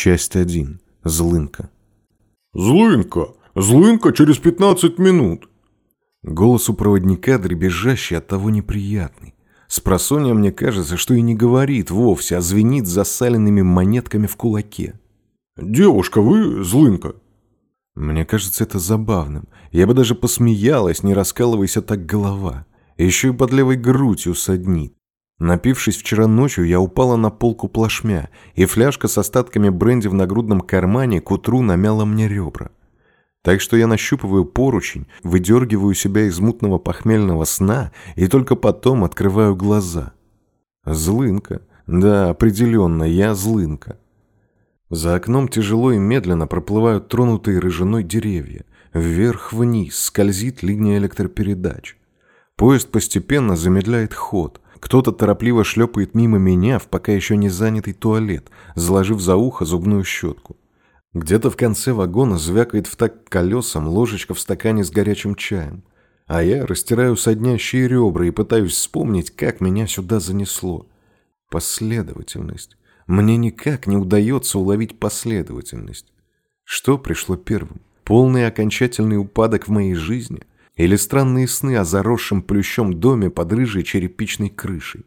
Часть 1. Злынка. «Злынка! Злынка через 15 минут!» Голос у проводника дребезжащий, от того неприятный. С просонья мне кажется, что и не говорит вовсе, а звенит засаленными монетками в кулаке. «Девушка, вы Злынка?» Мне кажется это забавным. Я бы даже посмеялась, не раскалываясь так голова. Еще и под левой грудью саднит. Напившись вчера ночью, я упала на полку плашмя, и фляжка с остатками бренди в нагрудном кармане к утру намяла мне ребра. Так что я нащупываю поручень, выдергиваю себя из мутного похмельного сна и только потом открываю глаза. Злынка. Да, определенно, я злынка. За окном тяжело и медленно проплывают тронутые рыжиной деревья. Вверх-вниз скользит линия электропередач. Поезд постепенно замедляет ход – кто-то торопливо шлепает мимо меня в пока еще не занятый туалет, заложив за ухо зубную щетку. Где-то в конце вагона звякает в так колесам ложечка в стакане с горячим чаем. А я растираю соднящие ребра и пытаюсь вспомнить, как меня сюда занесло. Последовательность. Мне никак не удается уловить последовательность. Что пришло первым? Полный окончательный упадок в моей жизни – или странные сны о заросшем плющом доме под рыжей черепичной крышей.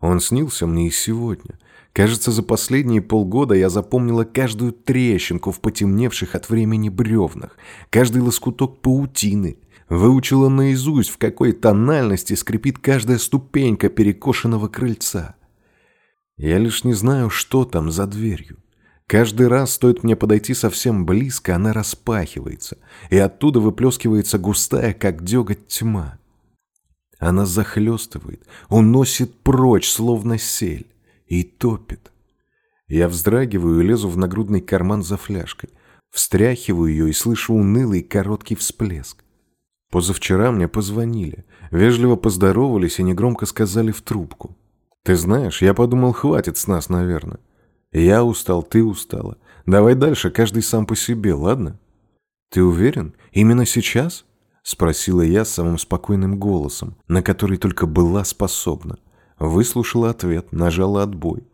Он снился мне и сегодня. Кажется, за последние полгода я запомнила каждую трещинку в потемневших от времени бревнах, каждый лоскуток паутины, выучила наизусть, в какой тональности скрипит каждая ступенька перекошенного крыльца. Я лишь не знаю, что там за дверью. Каждый раз стоит мне подойти совсем близко, она распахивается, и оттуда выплескивается густая, как деготь, тьма. Она захлестывает, уносит прочь, словно сель, и топит. Я вздрагиваю и лезу в нагрудный карман за фляжкой. Встряхиваю ее и слышу унылый короткий всплеск. Позавчера мне позвонили, вежливо поздоровались и негромко сказали в трубку. «Ты знаешь, я подумал, хватит с нас, наверное. Я устал, ты устала. Давай дальше, каждый сам по себе, ладно? Ты уверен? Именно сейчас? Спросила я самым спокойным голосом, на который только была способна. Выслушала ответ, нажала отбой.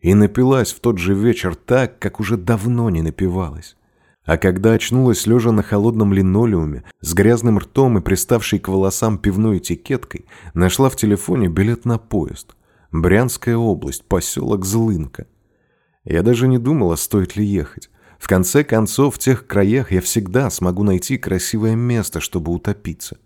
И напилась в тот же вечер так, как уже давно не напивалась. А когда очнулась лежа на холодном линолеуме, с грязным ртом и приставшей к волосам пивной этикеткой, нашла в телефоне билет на поезд. Брянская область, поселок Злынка. Я даже не думала, стоит ли ехать. В конце концов, в тех краях я всегда смогу найти красивое место, чтобы утопиться.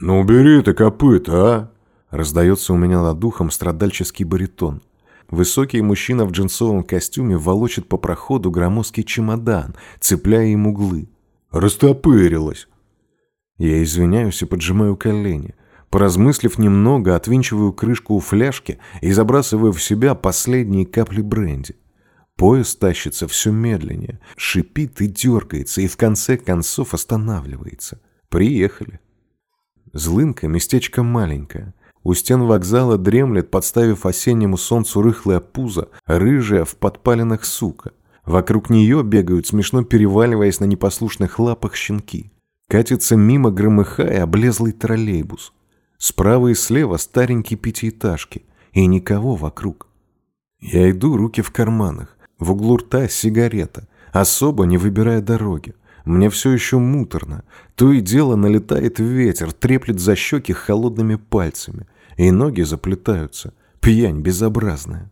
«Ну убери ты копыта, а!» Раздается у меня над духом страдальческий баритон. Высокий мужчина в джинсовом костюме волочит по проходу громоздкий чемодан, цепляя им углы. «Растопырилась!» Я извиняюсь и поджимаю колени. Поразмыслив немного, отвинчиваю крышку у фляжки и забрасываю в себя последние капли бренди. Поезд тащится все медленнее, шипит и дергается, и в конце концов останавливается. Приехали. Злынка – местечко маленькое. У стен вокзала дремлет, подставив осеннему солнцу рыхлое пузо, рыжая в подпаленных сука. Вокруг нее бегают, смешно переваливаясь на непослушных лапах щенки. Катится мимо громыхая облезлый троллейбус. Справа и слева старенькие пятиэтажки. И никого вокруг. Я иду, руки в карманах. В углу рта сигарета, особо не выбирая дороги. Мне все еще муторно. То и дело налетает ветер, треплет за щеки холодными пальцами. И ноги заплетаются. Пьянь безобразная.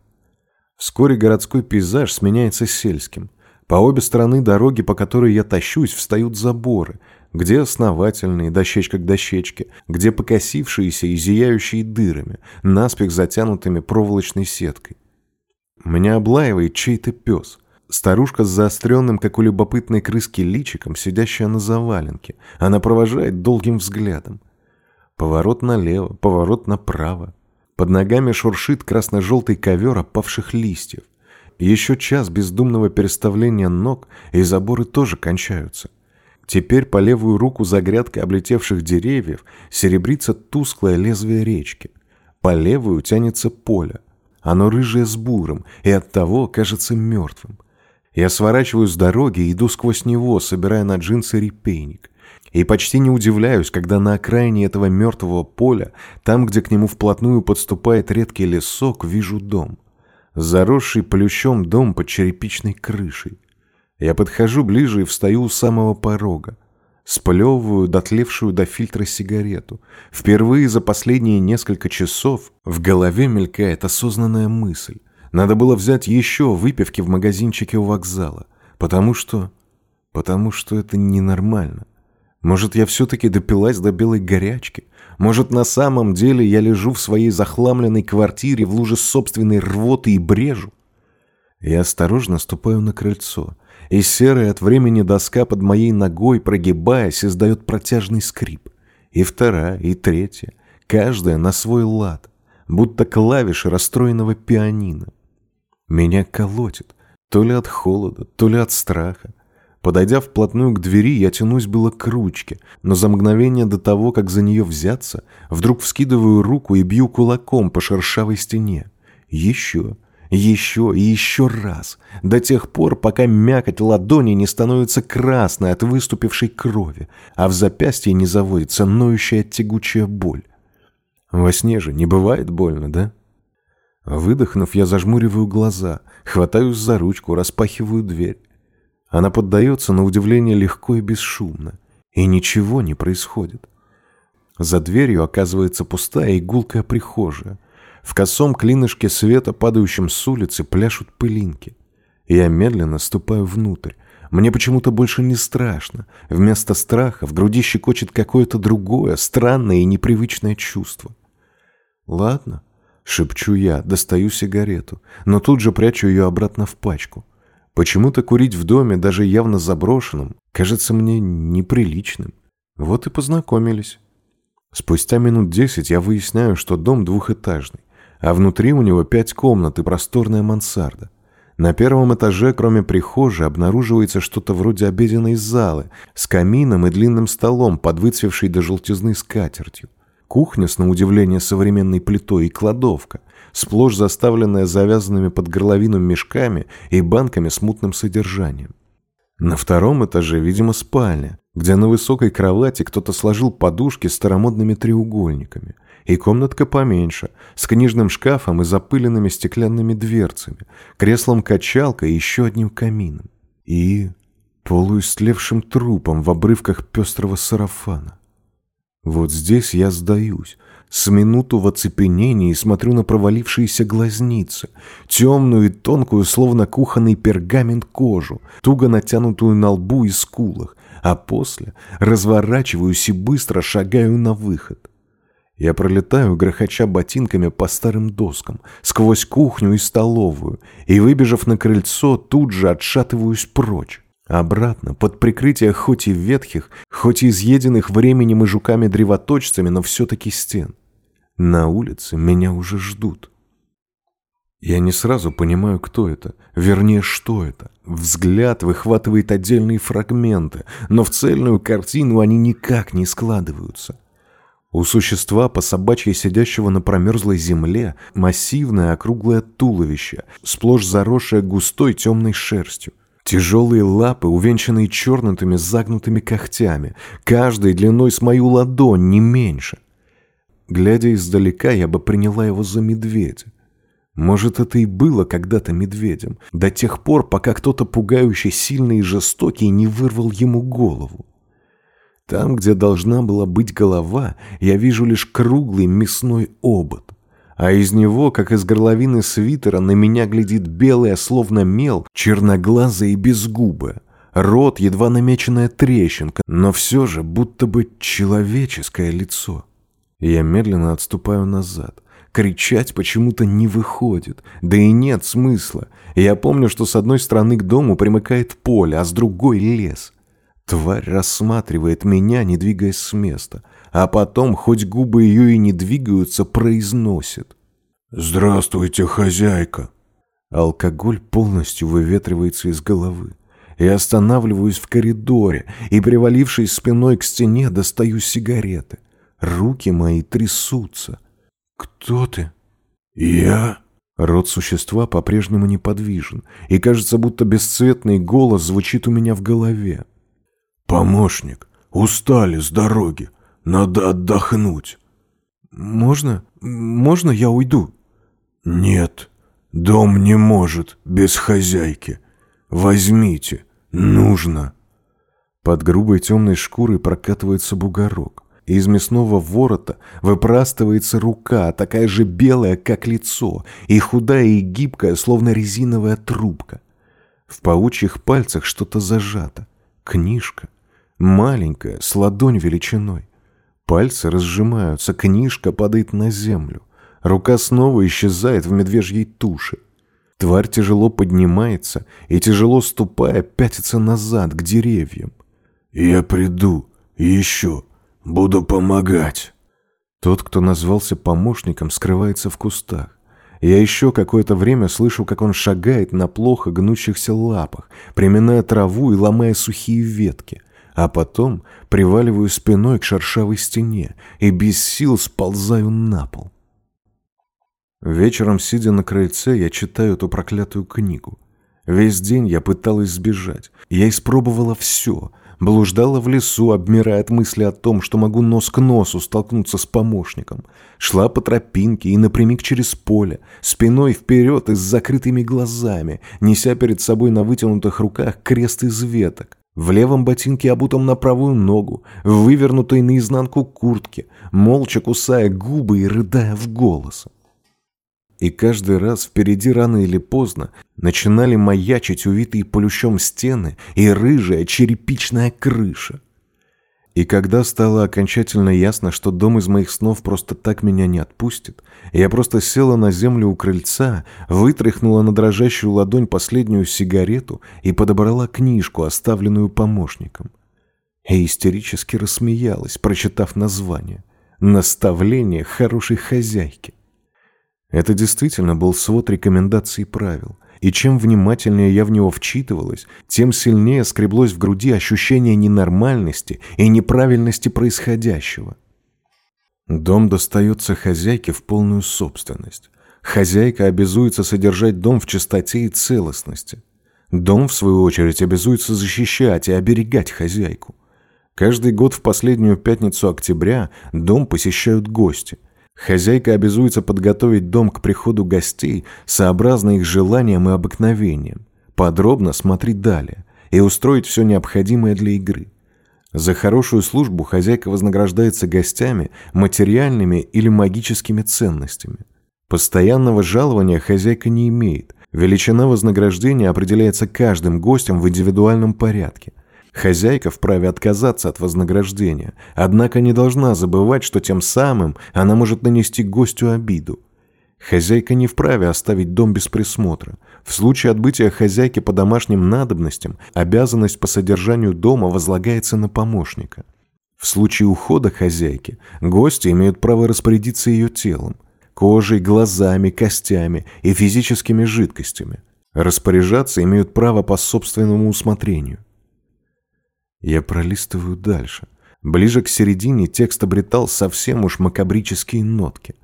Вскоре городской пейзаж сменяется сельским. По обе стороны дороги, по которой я тащусь, встают заборы, где основательные, дощечка к дощечке, где покосившиеся и зияющие дырами, наспех затянутыми проволочной сеткой. Меня облаивает чей-то пес. Старушка с заостренным, как у любопытной крыски, личиком, сидящая на заваленке. Она провожает долгим взглядом. Поворот налево, поворот направо. Под ногами шуршит красно-желтый ковер опавших листьев. Еще час бездумного переставления ног, и заборы тоже кончаются. Теперь по левую руку за грядкой облетевших деревьев серебрится тусклое лезвие речки. По левую тянется поле. Оно рыжее с буром и оттого кажется мертвым. Я сворачиваю с дороги и иду сквозь него, собирая на джинсы репейник. И почти не удивляюсь, когда на окраине этого мертвого поля, там, где к нему вплотную подступает редкий лесок, вижу дом. Заросший плющом дом под черепичной крышей. Я подхожу ближе и встаю у самого порога. Сплевываю дотлевшую до фильтра сигарету. Впервые за последние несколько часов в голове мелькает осознанная мысль. Надо было взять еще выпивки в магазинчике у вокзала. Потому что... Потому что это ненормально. Может, я все-таки допилась до белой горячки? Может, на самом деле я лежу в своей захламленной квартире в луже собственной рвоты и брежу? Я осторожно ступаю на крыльцо, и серая от времени доска под моей ногой, прогибаясь, издает протяжный скрип. И вторая, и третья, каждая на свой лад, будто клавиши расстроенного пианино. Меня колотит, то ли от холода, то ли от страха. Подойдя вплотную к двери, я тянусь было к ручке, но за мгновение до того, как за нее взяться, вдруг вскидываю руку и бью кулаком по шершавой стене. Еще, еще и еще раз, до тех пор, пока мякоть ладони не становится красной от выступившей крови, а в запястье не заводится ноющая тягучая боль. Во сне же не бывает больно, да? Выдохнув, я зажмуриваю глаза, хватаюсь за ручку, распахиваю дверь. Она поддается на удивление легко и бесшумно, и ничего не происходит. За дверью оказывается пустая и прихожая. В косом клинышке света, падающем с улицы, пляшут пылинки. Я медленно ступаю внутрь. Мне почему-то больше не страшно. Вместо страха в груди щекочет какое-то другое, странное и непривычное чувство. «Ладно», — шепчу я, достаю сигарету, но тут же прячу ее обратно в пачку. Почему-то курить в доме, даже явно заброшенном, кажется мне неприличным. Вот и познакомились. Спустя минут десять я выясняю, что дом двухэтажный, а внутри у него пять комнат и просторная мансарда. На первом этаже, кроме прихожей, обнаруживается что-то вроде обеденной залы с камином и длинным столом, под выцвевшей до желтизны скатертью. Кухня с, на удивление, современной плитой и кладовка, сплошь заставленная завязанными под горловину мешками и банками с мутным содержанием. На втором этаже, видимо, спальня, где на высокой кровати кто-то сложил подушки старомодными треугольниками, и комнатка поменьше, с книжным шкафом и запыленными стеклянными дверцами, креслом-качалкой и еще одним камином. И полуистлевшим трупом в обрывках пестрого сарафана. Вот здесь я сдаюсь, с минуту в оцепенении смотрю на провалившиеся глазницы, темную и тонкую, словно кухонный пергамент кожу, туго натянутую на лбу и скулах, а после разворачиваюсь и быстро шагаю на выход. Я пролетаю, грохоча ботинками по старым доскам, сквозь кухню и столовую, и, выбежав на крыльцо, тут же отшатываюсь прочь. Обратно, под прикрытие хоть и ветхих, хоть и изъеденных временем и жуками-древоточцами, но все-таки стен. На улице меня уже ждут. Я не сразу понимаю, кто это, вернее, что это. Взгляд выхватывает отдельные фрагменты, но в цельную картину они никак не складываются. У существа, по собачьей сидящего на промерзлой земле, массивное округлое туловище, сплошь заросшее густой темной шерстью. Тяжелые лапы, увенчанные чернутыми загнутыми когтями, каждой длиной с мою ладонь, не меньше — Глядя издалека, я бы приняла его за медведя. Может, это и было когда-то медведем, до тех пор, пока кто-то пугающий сильный и жестокий не вырвал ему голову. Там, где должна была быть голова, я вижу лишь круглый мясной обод. А из него, как из горловины свитера, на меня глядит белая, словно мел, черноглазая и безгубая. Рот, едва намеченная трещинка, но все же будто бы человеческое лицо. Я медленно отступаю назад. Кричать почему-то не выходит, да и нет смысла. Я помню, что с одной стороны к дому примыкает поле, а с другой — лес. Тварь рассматривает меня, не двигаясь с места, а потом, хоть губы ее и не двигаются, произносит. «Здравствуйте, хозяйка!» Алкоголь полностью выветривается из головы. Я останавливаюсь в коридоре и, привалившись спиной к стене, достаю сигареты. Руки мои трясутся. «Кто ты?» «Я?» Рот существа по-прежнему неподвижен, и кажется, будто бесцветный голос звучит у меня в голове. «Помощник, устали с дороги, надо отдохнуть». «Можно? Можно я уйду?» «Нет, Дом не может без хозяйки. Возьмите, нужно. Под грубой темной шкурой прокатывается бугорок. Из мясного ворота выпрастывается рука, такая же белая, как лицо, и худая и гибкая, словно резиновая трубка. В паучьих пальцах что-то зажато. Книжка. Маленькая, с ладонь величиной. Пальцы разжимаются, книжка падает на землю. Рука снова исчезает в медвежьей туше. Тварь тяжело поднимается и, тяжело ступая, пятится назад к деревьям. «Я приду. Еще. Буду помогать». Тот, кто назвался помощником, скрывается в кустах. Я еще какое-то время слышу, как он шагает на плохо гнущихся лапах, приминая траву и ломая сухие ветки, а потом приваливаю спиной к шершавой стене и без сил сползаю на пол. Вечером, сидя на крыльце, я читаю эту проклятую книгу. Весь день я пыталась сбежать. Я испробовала все, Блуждала в лесу, обмирая от мысли о том, что могу нос к носу столкнуться с помощником. Шла по тропинке и напрямик через поле, спиной вперед и с закрытыми глазами, неся перед собой на вытянутых руках крест из веток. В левом ботинке обутом на правую ногу, в вывернутой наизнанку куртке, молча кусая губы и рыдая в голос. И каждый раз впереди рано или поздно начинали маячить увитые полющом стены и рыжая черепичная крыша. И когда стало окончательно ясно, что дом из моих снов просто так меня не отпустит, я просто села на землю у крыльца, вытряхнула на дрожащую ладонь последнюю сигарету и подобрала книжку, оставленную помощником. И истерически рассмеялась, прочитав название «Наставление хорошей хозяйки». Это действительно был свод рекомендаций и правил. И чем внимательнее я в него вчитывалась, тем сильнее скреблось в груди ощущение ненормальности и неправильности происходящего. Дом достается хозяйке в полную собственность. Хозяйка обязуется содержать дом в чистоте и целостности. Дом, в свою очередь, обязуется защищать и оберегать хозяйку. Каждый год в последнюю пятницу октября дом посещают гости – Хозяйка обязуется подготовить дом к приходу гостей сообразно их желаниям и обыкновениям, подробно смотреть далее и устроить все необходимое для игры. За хорошую службу хозяйка вознаграждается гостями, материальными или магическими ценностями. Постоянного жалования хозяйка не имеет. Величина вознаграждения определяется каждым гостем в индивидуальном порядке. Хозяйка вправе отказаться от вознаграждения, однако не должна забывать, что тем самым она может нанести гостю обиду. Хозяйка не вправе оставить дом без присмотра. В случае отбытия хозяйки по домашним надобностям обязанность по содержанию дома возлагается на помощника. В случае ухода хозяйки гости имеют право распорядиться ее телом, кожей, глазами, костями и физическими жидкостями. Распоряжаться имеют право по собственному усмотрению. Я пролистываю дальше. Ближе к середине текст обретал совсем уж макабрические нотки.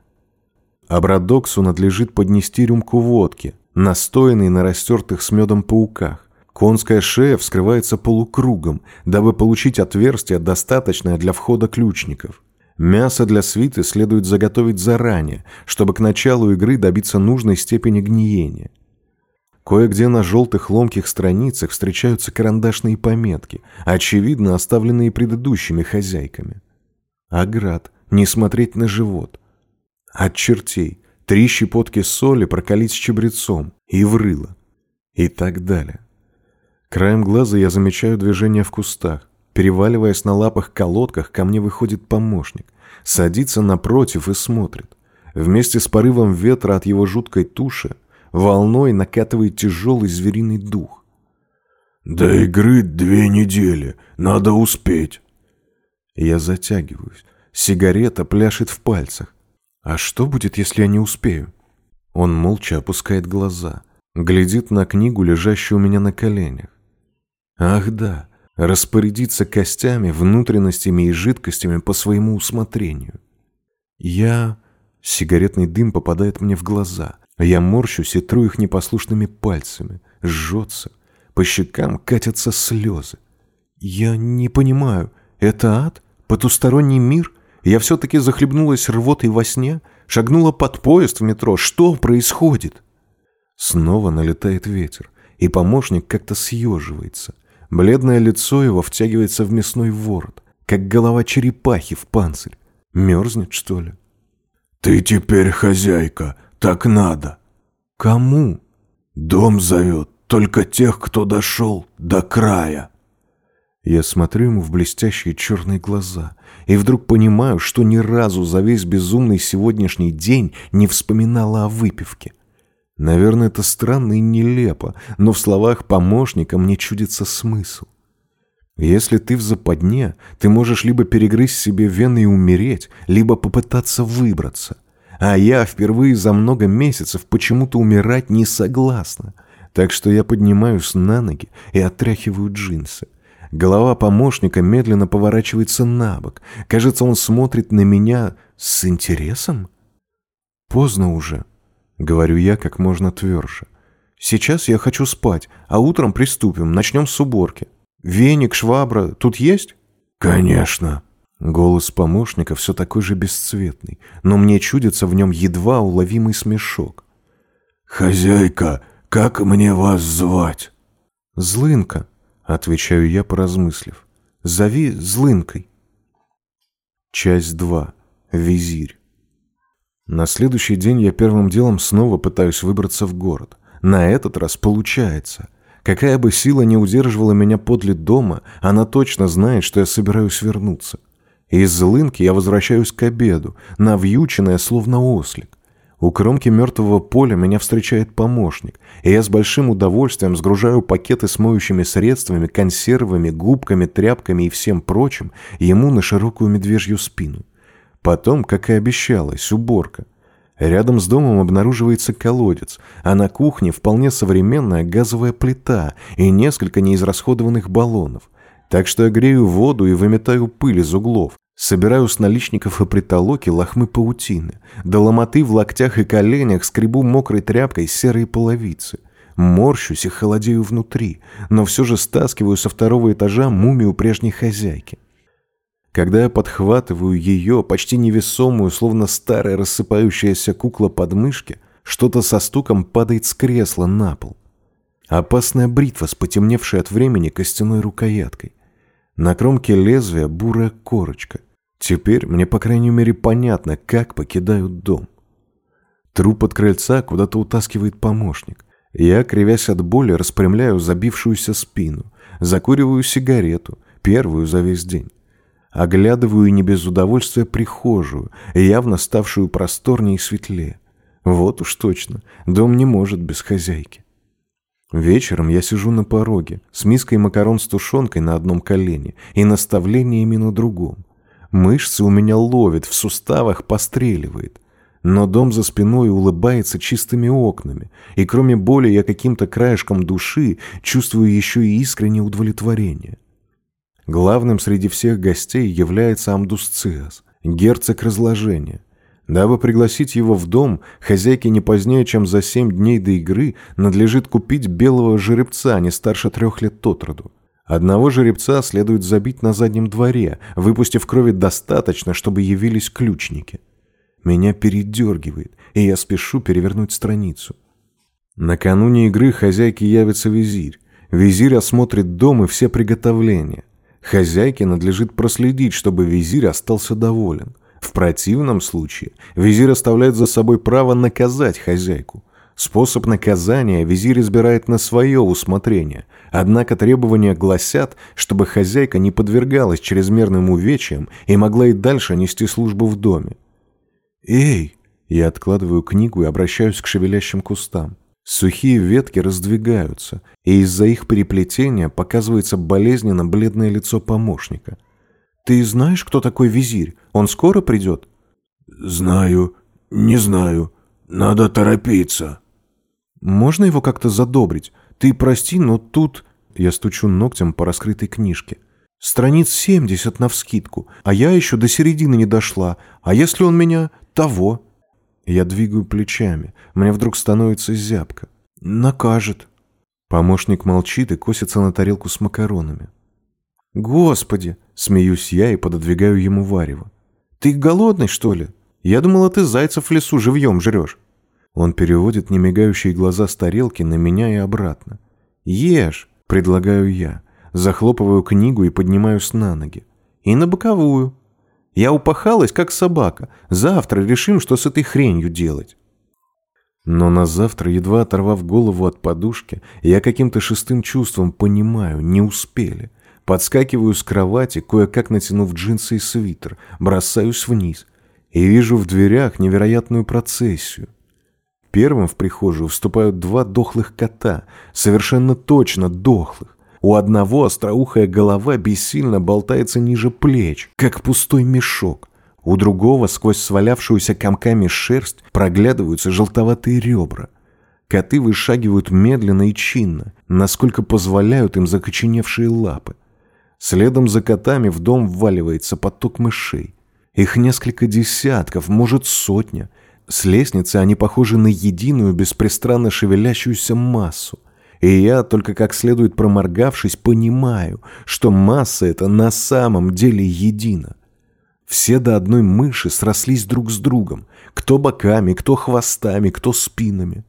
Абрадоксу надлежит поднести рюмку водки, настоянной на растертых с медом пауках. Конская шея вскрывается полукругом, дабы получить отверстие, достаточное для входа ключников. Мясо для свиты следует заготовить заранее, чтобы к началу игры добиться нужной степени гниения. Кое-где на желтых ломких страницах встречаются карандашные пометки, очевидно оставленные предыдущими хозяйками. Аград, не смотреть на живот. От чертей, три щепотки соли прокалить с чабрецом и врыло. И так далее. Краем глаза я замечаю движение в кустах. Переваливаясь на лапах-колодках, ко мне выходит помощник. Садится напротив и смотрит. Вместе с порывом ветра от его жуткой туши волной накатывает тяжелый звериный дух. «До игры две недели, надо успеть». Я затягиваюсь. Сигарета пляшет в пальцах. А что будет, если я не успею? Он молча опускает глаза, глядит на книгу, лежащую у меня на коленях. Ах да, распорядиться костями, внутренностями и жидкостями по своему усмотрению. Я... Сигаретный дым попадает мне в глаза. Я морщусь и тру их непослушными пальцами. Жжется. По щекам катятся слезы. Я не понимаю, это ад? Потусторонний мир? Я все-таки захлебнулась рвотой во сне? Шагнула под поезд в метро? Что происходит? Снова налетает ветер, и помощник как-то съеживается. Бледное лицо его втягивается в мясной ворот, как голова черепахи в панцирь. Мерзнет, что ли? «Ты теперь хозяйка, так надо». «Кому?» «Дом зовет только тех, кто дошел до края». Я смотрю ему в блестящие черные глаза и вдруг понимаю, что ни разу за весь безумный сегодняшний день не вспоминала о выпивке. Наверное, это странно и нелепо, но в словах помощника мне чудится смысл. Если ты в западне, ты можешь либо перегрызть себе вены и умереть, либо попытаться выбраться. А я впервые за много месяцев почему-то умирать не согласна. Так что я поднимаюсь на ноги и отряхиваю джинсы. Голова помощника медленно поворачивается на бок. Кажется, он смотрит на меня с интересом. «Поздно уже», — говорю я как можно тверже. «Сейчас я хочу спать, а утром приступим, начнем с уборки. Веник, швабра тут есть?» «Конечно». Голос помощника все такой же бесцветный, но мне чудится в нем едва уловимый смешок. «Хозяйка, как мне вас звать?» «Злынка», Отвечаю я, поразмыслив. Зови злынкой. Часть 2. Визирь. На следующий день я первым делом снова пытаюсь выбраться в город. На этот раз получается. Какая бы сила не удерживала меня подле дома, она точно знает, что я собираюсь вернуться. Из злынки я возвращаюсь к обеду, навьюченная, словно ослик. У кромки мертвого поля меня встречает помощник, и я с большим удовольствием сгружаю пакеты с моющими средствами, консервами, губками, тряпками и всем прочим ему на широкую медвежью спину. Потом, как и обещалось, уборка. Рядом с домом обнаруживается колодец, а на кухне вполне современная газовая плита и несколько неизрасходованных баллонов. Так что я грею воду и выметаю пыль из углов, Собираю с наличников и притолоки лохмы паутины. До ломоты в локтях и коленях скребу мокрой тряпкой серые половицы. Морщусь и холодею внутри, но все же стаскиваю со второго этажа мумию прежней хозяйки. Когда я подхватываю ее, почти невесомую, словно старая рассыпающаяся кукла под мышки, что-то со стуком падает с кресла на пол. Опасная бритва с потемневшей от времени костяной рукояткой. На кромке лезвия бурая корочка. Теперь мне, по крайней мере, понятно, как покидают дом. Труп от крыльца куда-то утаскивает помощник. Я, кривясь от боли, распрямляю забившуюся спину, закуриваю сигарету, первую за весь день. Оглядываю не без удовольствия прихожую, явно ставшую просторнее и светлее. Вот уж точно, дом не может без хозяйки. Вечером я сижу на пороге, с миской макарон с тушенкой на одном колене и наставлениями на другом. Мышцы у меня ловит, в суставах постреливает. Но дом за спиной улыбается чистыми окнами, и кроме боли я каким-то краешком души чувствую еще и искреннее удовлетворение. Главным среди всех гостей является Амдусциас, герцог разложения. Дабы пригласить его в дом, хозяйке не позднее, чем за семь дней до игры, надлежит купить белого жеребца не старше трех лет от роду. Одного жеребца следует забить на заднем дворе, выпустив крови достаточно, чтобы явились ключники. Меня передергивает, и я спешу перевернуть страницу. Накануне игры хозяйке явится визирь. Визирь осмотрит дом и все приготовления. Хозяйке надлежит проследить, чтобы визирь остался доволен. В противном случае визирь оставляет за собой право наказать хозяйку. Способ наказания визирь избирает на свое усмотрение, однако требования гласят, чтобы хозяйка не подвергалась чрезмерным увечьям и могла и дальше нести службу в доме. «Эй!» Я откладываю книгу и обращаюсь к шевелящим кустам. Сухие ветки раздвигаются, и из-за их переплетения показывается болезненно бледное лицо помощника. «Ты знаешь, кто такой визирь? Он скоро придет?» «Знаю, не знаю. Надо торопиться». Можно его как-то задобрить? Ты прости, но тут...» Я стучу ногтем по раскрытой книжке. «Страниц семьдесят навскидку, а я еще до середины не дошла. А если он меня... того?» Я двигаю плечами. Мне вдруг становится зябко. «Накажет». Помощник молчит и косится на тарелку с макаронами. «Господи!» — смеюсь я и пододвигаю ему варево. «Ты голодный, что ли? Я думала, ты зайцев в лесу живьем жрешь». Он переводит немигающие глаза с тарелки на меня и обратно. «Ешь!» – предлагаю я. Захлопываю книгу и поднимаюсь на ноги. «И на боковую!» Я упахалась, как собака. Завтра решим, что с этой хренью делать. Но на завтра, едва оторвав голову от подушки, я каким-то шестым чувством понимаю, не успели. Подскакиваю с кровати, кое-как натянув джинсы и свитер, бросаюсь вниз и вижу в дверях невероятную процессию. Первым в прихожую вступают два дохлых кота, совершенно точно дохлых. У одного остроухая голова бессильно болтается ниже плеч, как пустой мешок. У другого сквозь свалявшуюся комками шерсть проглядываются желтоватые ребра. Коты вышагивают медленно и чинно, насколько позволяют им закоченевшие лапы. Следом за котами в дом вваливается поток мышей. Их несколько десятков, может сотня. С лестницы они похожи на единую беспрестанно шевелящуюся массу. И я, только как следует проморгавшись, понимаю, что масса эта на самом деле едина. Все до одной мыши срослись друг с другом, кто боками, кто хвостами, кто спинами.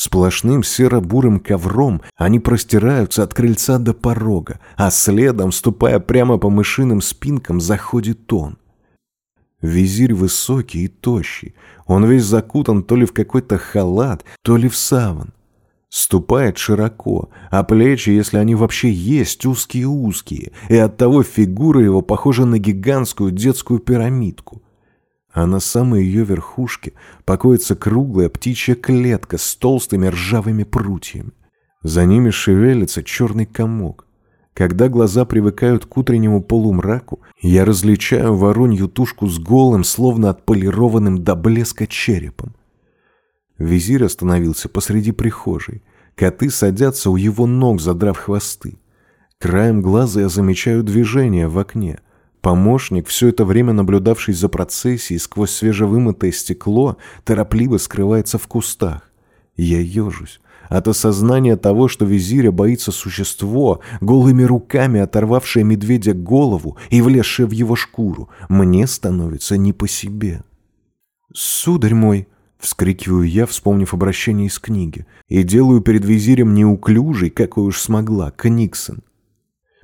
Сплошным серо-бурым ковром они простираются от крыльца до порога, а следом, ступая прямо по мышиным спинкам, заходит он. Визирь высокий и тощий, он весь закутан то ли в какой-то халат, то ли в саван. Ступает широко, а плечи, если они вообще есть, узкие-узкие, и оттого фигура его похожа на гигантскую детскую пирамидку. А на самой ее верхушке покоится круглая птичья клетка с толстыми ржавыми прутьями. За ними шевелится черный комок. Когда глаза привыкают к утреннему полумраку, я различаю воронью тушку с голым, словно отполированным до блеска черепом. Визирь остановился посреди прихожей. Коты садятся у его ног, задрав хвосты. Краем глаза я замечаю движение в окне. Помощник, все это время наблюдавший за процессией сквозь свежевымытое стекло, торопливо скрывается в кустах. Я ежусь. От осознания того, что визиря боится существо, голыми руками оторвавшее медведя голову и влезшее в его шкуру, мне становится не по себе. «Сударь мой!» Вскрикиваю я, вспомнив обращение из книги, и делаю перед визирем неуклюжий, какой уж смогла, Книксон.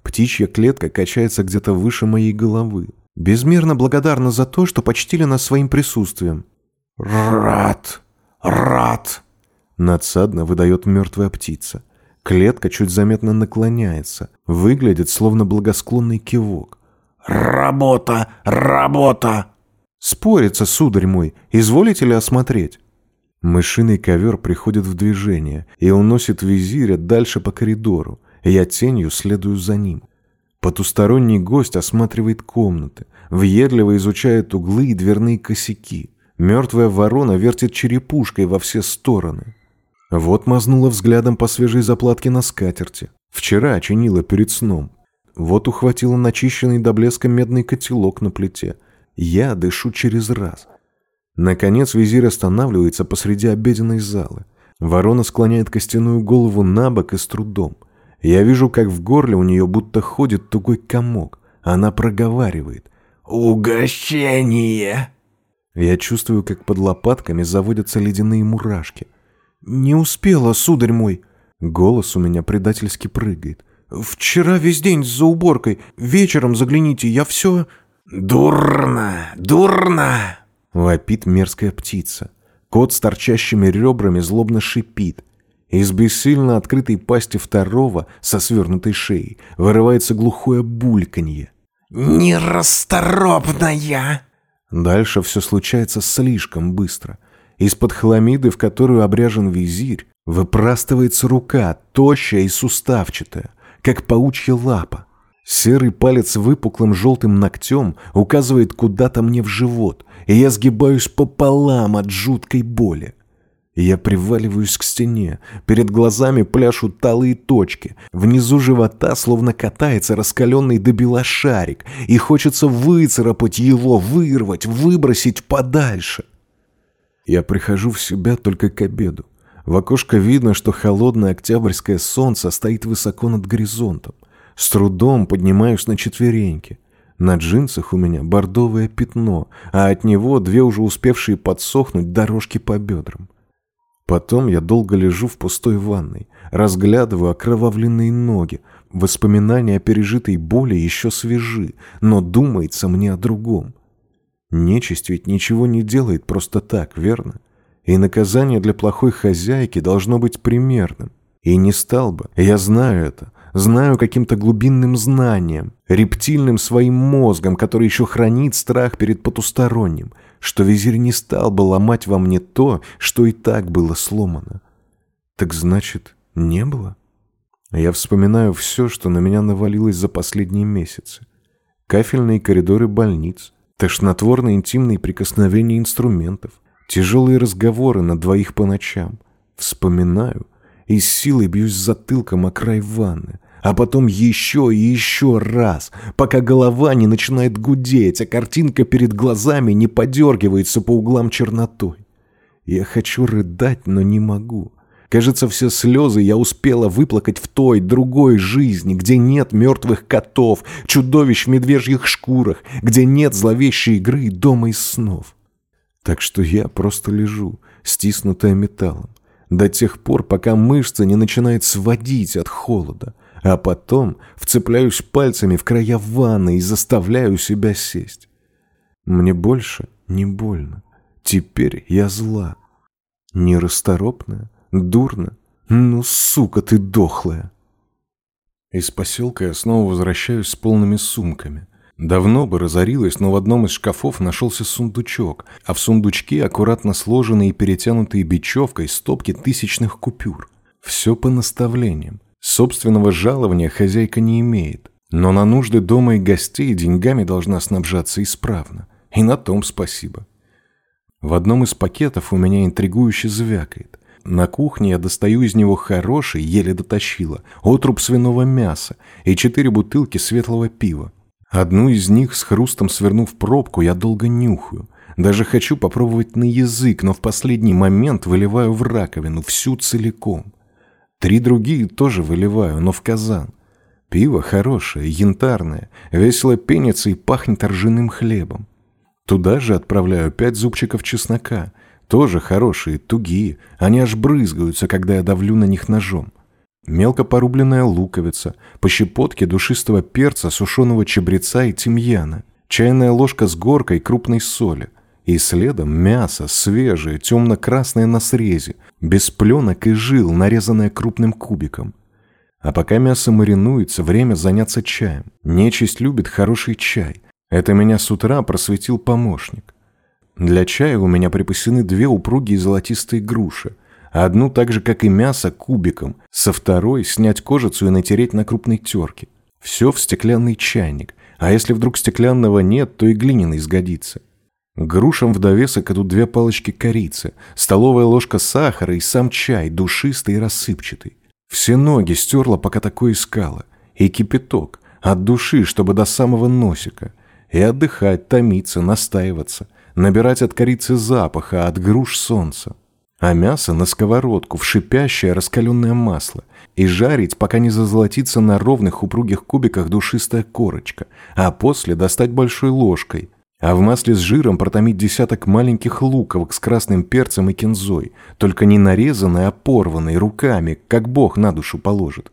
Птичья клетка качается где-то выше моей головы. Безмерно благодарна за то, что почтили нас своим присутствием. «Рад! Рад!» Надсадно выдает мертвая птица. Клетка чуть заметно наклоняется, выглядит словно благосклонный кивок. «Работа! Работа!» «Спорится, сударь мой, изволите ли осмотреть?» Мышиный ковер приходит в движение и уносит визиря дальше по коридору. Я тенью следую за ним. Потусторонний гость осматривает комнаты, въедливо изучает углы и дверные косяки. Мертвая ворона вертит черепушкой во все стороны. Вот мазнула взглядом по свежей заплатке на скатерти. Вчера очинила перед сном. Вот ухватила начищенный до блеска медный котелок на плите. Я дышу через раз. Наконец визирь останавливается посреди обеденной залы. Ворона склоняет костяную голову на бок и с трудом. Я вижу, как в горле у нее будто ходит тугой комок. Она проговаривает. «Угощение!» Я чувствую, как под лопатками заводятся ледяные мурашки. «Не успела, сударь мой!» Голос у меня предательски прыгает. «Вчера весь день за уборкой. Вечером загляните, я все...» «Дурно! Дурно!» — вопит мерзкая птица. Кот с торчащими ребрами злобно шипит. Из бессильно открытой пасти второго, со свернутой шеей, вырывается глухое бульканье. «Нерасторопная!» Дальше все случается слишком быстро. Из-под хламиды, в которую обряжен визирь, выпрастывается рука, тощая и суставчатая, как паучья лапа. Серый палец выпуклым желтым ногтем указывает куда-то мне в живот, и я сгибаюсь пополам от жуткой боли. Я приваливаюсь к стене, перед глазами пляшут талые точки, внизу живота словно катается раскаленный до бела шарик, и хочется выцарапать его, вырвать, выбросить подальше. Я прихожу в себя только к обеду. В окошко видно, что холодное октябрьское солнце стоит высоко над горизонтом. С трудом поднимаюсь на четвереньки. На джинсах у меня бордовое пятно, а от него две уже успевшие подсохнуть дорожки по бедрам. Потом я долго лежу в пустой ванной, разглядываю окровавленные ноги. Воспоминания о пережитой боли еще свежи, но думается мне о другом. Нечисть ведь ничего не делает просто так, верно? И наказание для плохой хозяйки должно быть примерным. И не стал бы, я знаю это, знаю каким-то глубинным знанием, рептильным своим мозгом, который еще хранит страх перед потусторонним, что визирь не стал бы ломать во мне то, что и так было сломано. Так значит, не было? Я вспоминаю все, что на меня навалилось за последние месяцы. Кафельные коридоры больниц, тошнотворные интимные прикосновения инструментов, тяжелые разговоры на двоих по ночам. Вспоминаю и с силой бьюсь затылком о край ванны, а потом еще и еще раз, пока голова не начинает гудеть, а картинка перед глазами не подергивается по углам чернотой. Я хочу рыдать, но не могу. Кажется, все слезы я успела выплакать в той, другой жизни, где нет мертвых котов, чудовищ в медвежьих шкурах, где нет зловещей игры дома из снов. Так что я просто лежу, стиснутая металлом, до тех пор, пока мышца не начинает сводить от холода, а потом вцепляюсь пальцами в края ванны и заставляю себя сесть. Мне больше не больно. Теперь я зла. Нерасторопная, дурно. Ну, сука ты дохлая. Из поселка я снова возвращаюсь с полными сумками. Давно бы разорилась, но в одном из шкафов нашелся сундучок, а в сундучке аккуратно сложенные и перетянутые бечевкой стопки тысячных купюр. Все по наставлениям. Собственного жалования хозяйка не имеет, но на нужды дома и гостей деньгами должна снабжаться исправно. И на том спасибо. В одном из пакетов у меня интригующе звякает. На кухне я достаю из него хороший, еле дотащила, отруб свиного мяса и четыре бутылки светлого пива. Одну из них, с хрустом свернув пробку, я долго нюхаю. Даже хочу попробовать на язык, но в последний момент выливаю в раковину всю целиком. Три другие тоже выливаю, но в казан. Пиво хорошее, янтарное, весело пенится и пахнет ржаным хлебом. Туда же отправляю пять зубчиков чеснока, тоже хорошие, тугие, они аж брызгаются, когда я давлю на них ножом. Мелко порубленная луковица, по щепотке душистого перца, сушеного чабреца и тимьяна, чайная ложка с горкой крупной соли, и следом мясо, свежее, темно-красное на срезе, без пленок и жил, нарезанное крупным кубиком. А пока мясо маринуется, время заняться чаем. Нечисть любит хороший чай. Это меня с утра просветил помощник. Для чая у меня припасены две упругие золотистые груши. Одну так же, как и мясо, кубиком. Со второй снять кожицу и натереть на крупной терке. Все в стеклянный чайник. А если вдруг стеклянного нет, то и глиняный сгодится. Грушам в довесок идут две палочки корицы, столовая ложка сахара и сам чай, душистый и рассыпчатый. Все ноги стерла, пока такое искала. И кипяток, от души, чтобы до самого носика. И отдыхать, томиться, настаиваться, набирать от корицы запаха, от груш солнца. А мясо на сковородку в шипящее раскаленное масло и жарить, пока не зазолотится на ровных упругих кубиках душистая корочка, а после достать большой ложкой, а в масле с жиром протомить десяток маленьких луковок с красным перцем и кинзой, только не нарезанные, а порванные руками, как Бог на душу положит.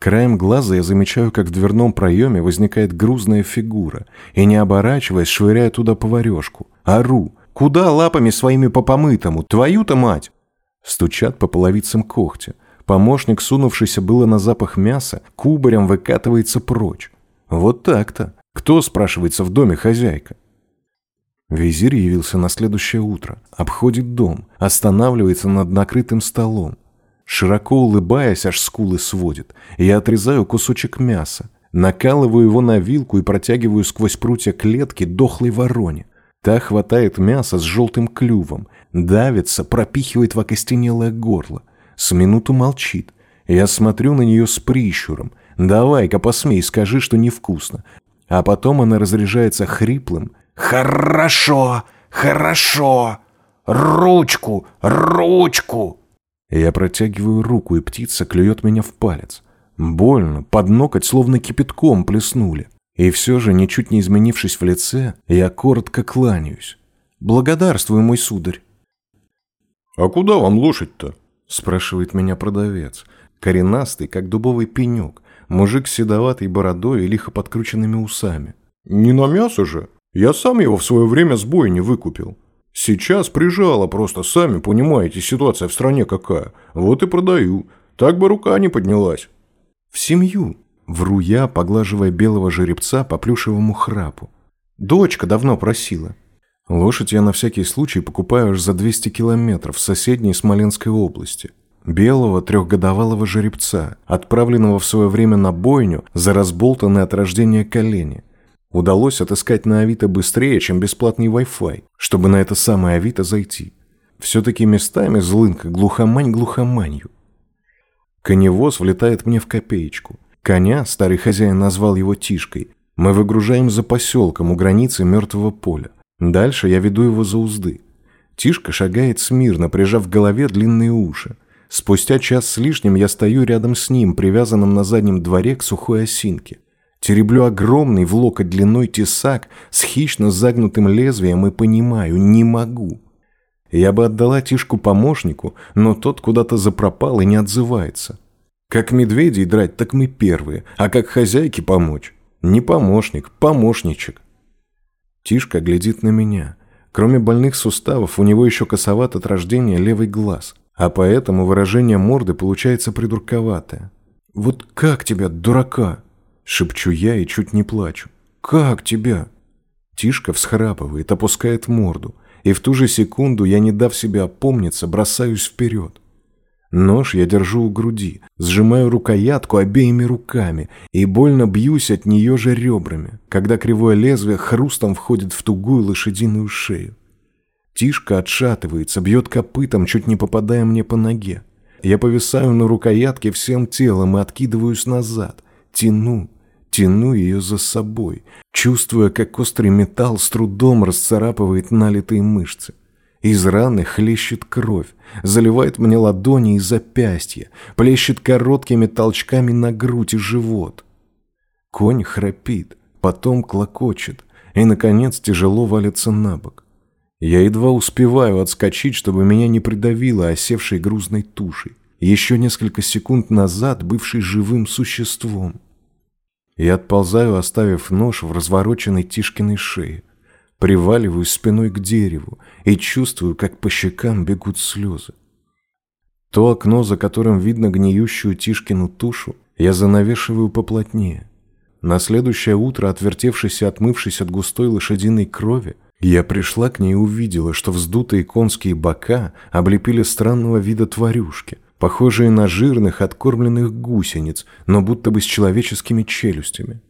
Краем глаза я замечаю, как в дверном проеме возникает грузная фигура, и, не оборачиваясь, швыряю туда поварешку. Ору. «Куда лапами своими по помытому? Твою-то мать!» Стучат по половицам когтя. Помощник, сунувшийся было на запах мяса, кубарем выкатывается прочь. Вот так-то. Кто, спрашивается, в доме хозяйка? Визирь явился на следующее утро, обходит дом, останавливается над накрытым столом. Широко улыбаясь, аж скулы сводит. Я отрезаю кусочек мяса, накалываю его на вилку и протягиваю сквозь прутья клетки дохлой вороне. Та хватает мясо с желтым клювом, давится, пропихивает в окостенелое горло. С минуту молчит. Я смотрю на нее с прищуром. «Давай-ка посмей, скажи, что невкусно. А потом она разряжается хриплым «Хорошо! Хорошо! Ручку! Ручку!» Я протягиваю руку, и птица клюет меня в палец. Больно, под ноготь словно кипятком плеснули. И все же, ничуть не изменившись в лице, я коротко кланяюсь. «Благодарствую, мой сударь!» «А куда вам лошадь-то?» – спрашивает меня продавец. Коренастый, как дубовый пенек, мужик с седоватой бородой и лихо подкрученными усами. «Не на мясо же. Я сам его в свое время с боя не выкупил. Сейчас прижало просто, сами понимаете, ситуация в стране какая. Вот и продаю. Так бы рука не поднялась». «В семью», – вру я, поглаживая белого жеребца по плюшевому храпу. «Дочка давно просила». Лошадь я на всякий случай покупаю аж за 200 километров в соседней Смоленской области. Белого трехгодовалого жеребца, отправленного в свое время на бойню за разболтанное от рождения колени. Удалось отыскать на Авито быстрее, чем бесплатный Wi-Fi, чтобы на это самое Авито зайти. Все-таки местами злынка глухомань глухоманью. Коневоз влетает мне в копеечку. Коня, старый хозяин назвал его Тишкой, мы выгружаем за поселком у границы мертвого поля. Дальше я веду его за узды. Тишка шагает смирно, прижав к голове длинные уши. Спустя час с лишним я стою рядом с ним, привязанным на заднем дворе к сухой осинке. Тереблю огромный в локоть длиной тесак с хищно загнутым лезвием и понимаю, не могу. Я бы отдала Тишку помощнику, но тот куда-то запропал и не отзывается. Как медведей драть, так мы первые, а как хозяйке помочь? Не помощник, помощничек. Тишка глядит на меня. Кроме больных суставов, у него еще косоват от рождения левый глаз, а поэтому выражение морды получается придурковатое. «Вот как тебя, дурака?» – шепчу я и чуть не плачу. «Как тебя?» Тишка всхрапывает, опускает морду, и в ту же секунду я, не дав себе опомниться, бросаюсь вперед. Нож я держу у груди, сжимаю рукоятку обеими руками и больно бьюсь от нее же ребрами, когда кривое лезвие хрустом входит в тугую лошадиную шею. Тишка отшатывается, бьет копытом, чуть не попадая мне по ноге. Я повисаю на рукоятке всем телом и откидываюсь назад, тяну, тяну ее за собой, чувствуя, как острый металл с трудом расцарапывает налитые мышцы. Из раны хлещет кровь, заливает мне ладони и запястья, плещет короткими толчками на грудь и живот. Конь храпит, потом клокочет и, наконец, тяжело валится на бок. Я едва успеваю отскочить, чтобы меня не придавило осевшей грузной тушей, еще несколько секунд назад бывшей живым существом. Я отползаю, оставив нож в развороченной Тишкиной шее приваливаюсь спиной к дереву и чувствую, как по щекам бегут слезы. То окно, за которым видно гниющую Тишкину тушу, я занавешиваю поплотнее. На следующее утро, отвертевшись и отмывшись от густой лошадиной крови, я пришла к ней и увидела, что вздутые конские бока облепили странного вида тварюшки, похожие на жирных откормленных гусениц, но будто бы с человеческими челюстями.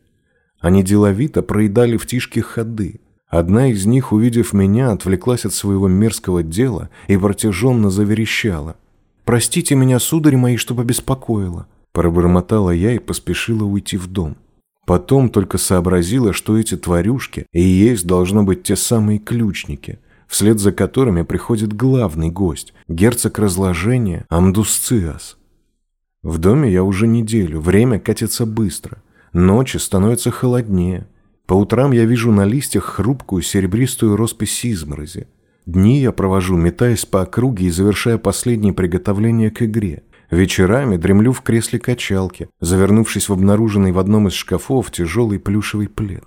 Они деловито проедали в тишке ходы, Одна из них, увидев меня, отвлеклась от своего мерзкого дела и протяженно заверещала. «Простите меня, сударь мои, что побеспокоила», – пробормотала я и поспешила уйти в дом. Потом только сообразила, что эти тварюшки и есть должно быть те самые ключники, вслед за которыми приходит главный гость, герцог разложения Амдусциас. В доме я уже неделю, время катится быстро, ночи становятся холоднее – по утрам я вижу на листьях хрупкую серебристую роспись изморози. Дни я провожу, метаясь по округе и завершая последние приготовления к игре. Вечерами дремлю в кресле качалки, завернувшись в обнаруженный в одном из шкафов тяжелый плюшевый плед.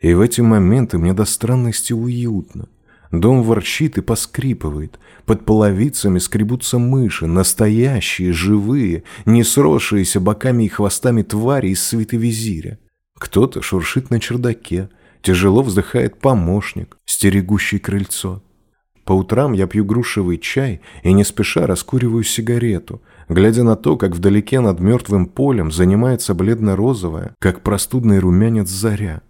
И в эти моменты мне до странности уютно. Дом ворчит и поскрипывает. Под половицами скребутся мыши, настоящие, живые, не сросшиеся боками и хвостами твари из свиты визиря. Кто-то шуршит на чердаке, тяжело вздыхает помощник, стерегущий крыльцо. По утрам я пью грушевый чай и не спеша раскуриваю сигарету, глядя на то, как вдалеке над мертвым полем занимается бледно-розовая, как простудный румянец заря.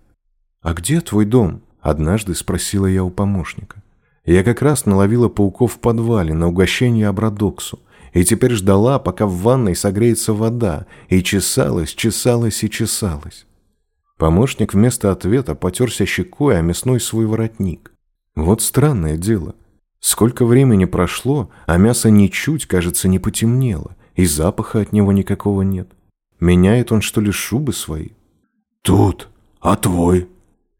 «А где твой дом?» – однажды спросила я у помощника. Я как раз наловила пауков в подвале на угощение Абрадоксу, и теперь ждала, пока в ванной согреется вода, и чесалась, чесалась и чесалась. Помощник вместо ответа потерся щекой о мясной свой воротник. Вот странное дело. Сколько времени прошло, а мясо ничуть, кажется, не потемнело, и запаха от него никакого нет. Меняет он, что ли, шубы свои? Тут, а твой?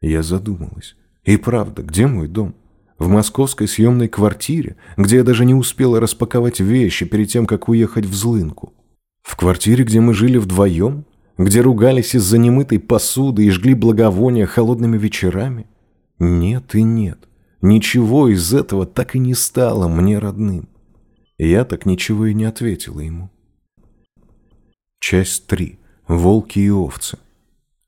Я задумалась. И правда, где мой дом? В московской съемной квартире, где я даже не успела распаковать вещи перед тем, как уехать в Злынку. В квартире, где мы жили вдвоем, где ругались из-за немытой посуды и жгли благовония холодными вечерами. Нет и нет. Ничего из этого так и не стало мне родным. Я так ничего и не ответила ему. Часть 3. Волки и овцы.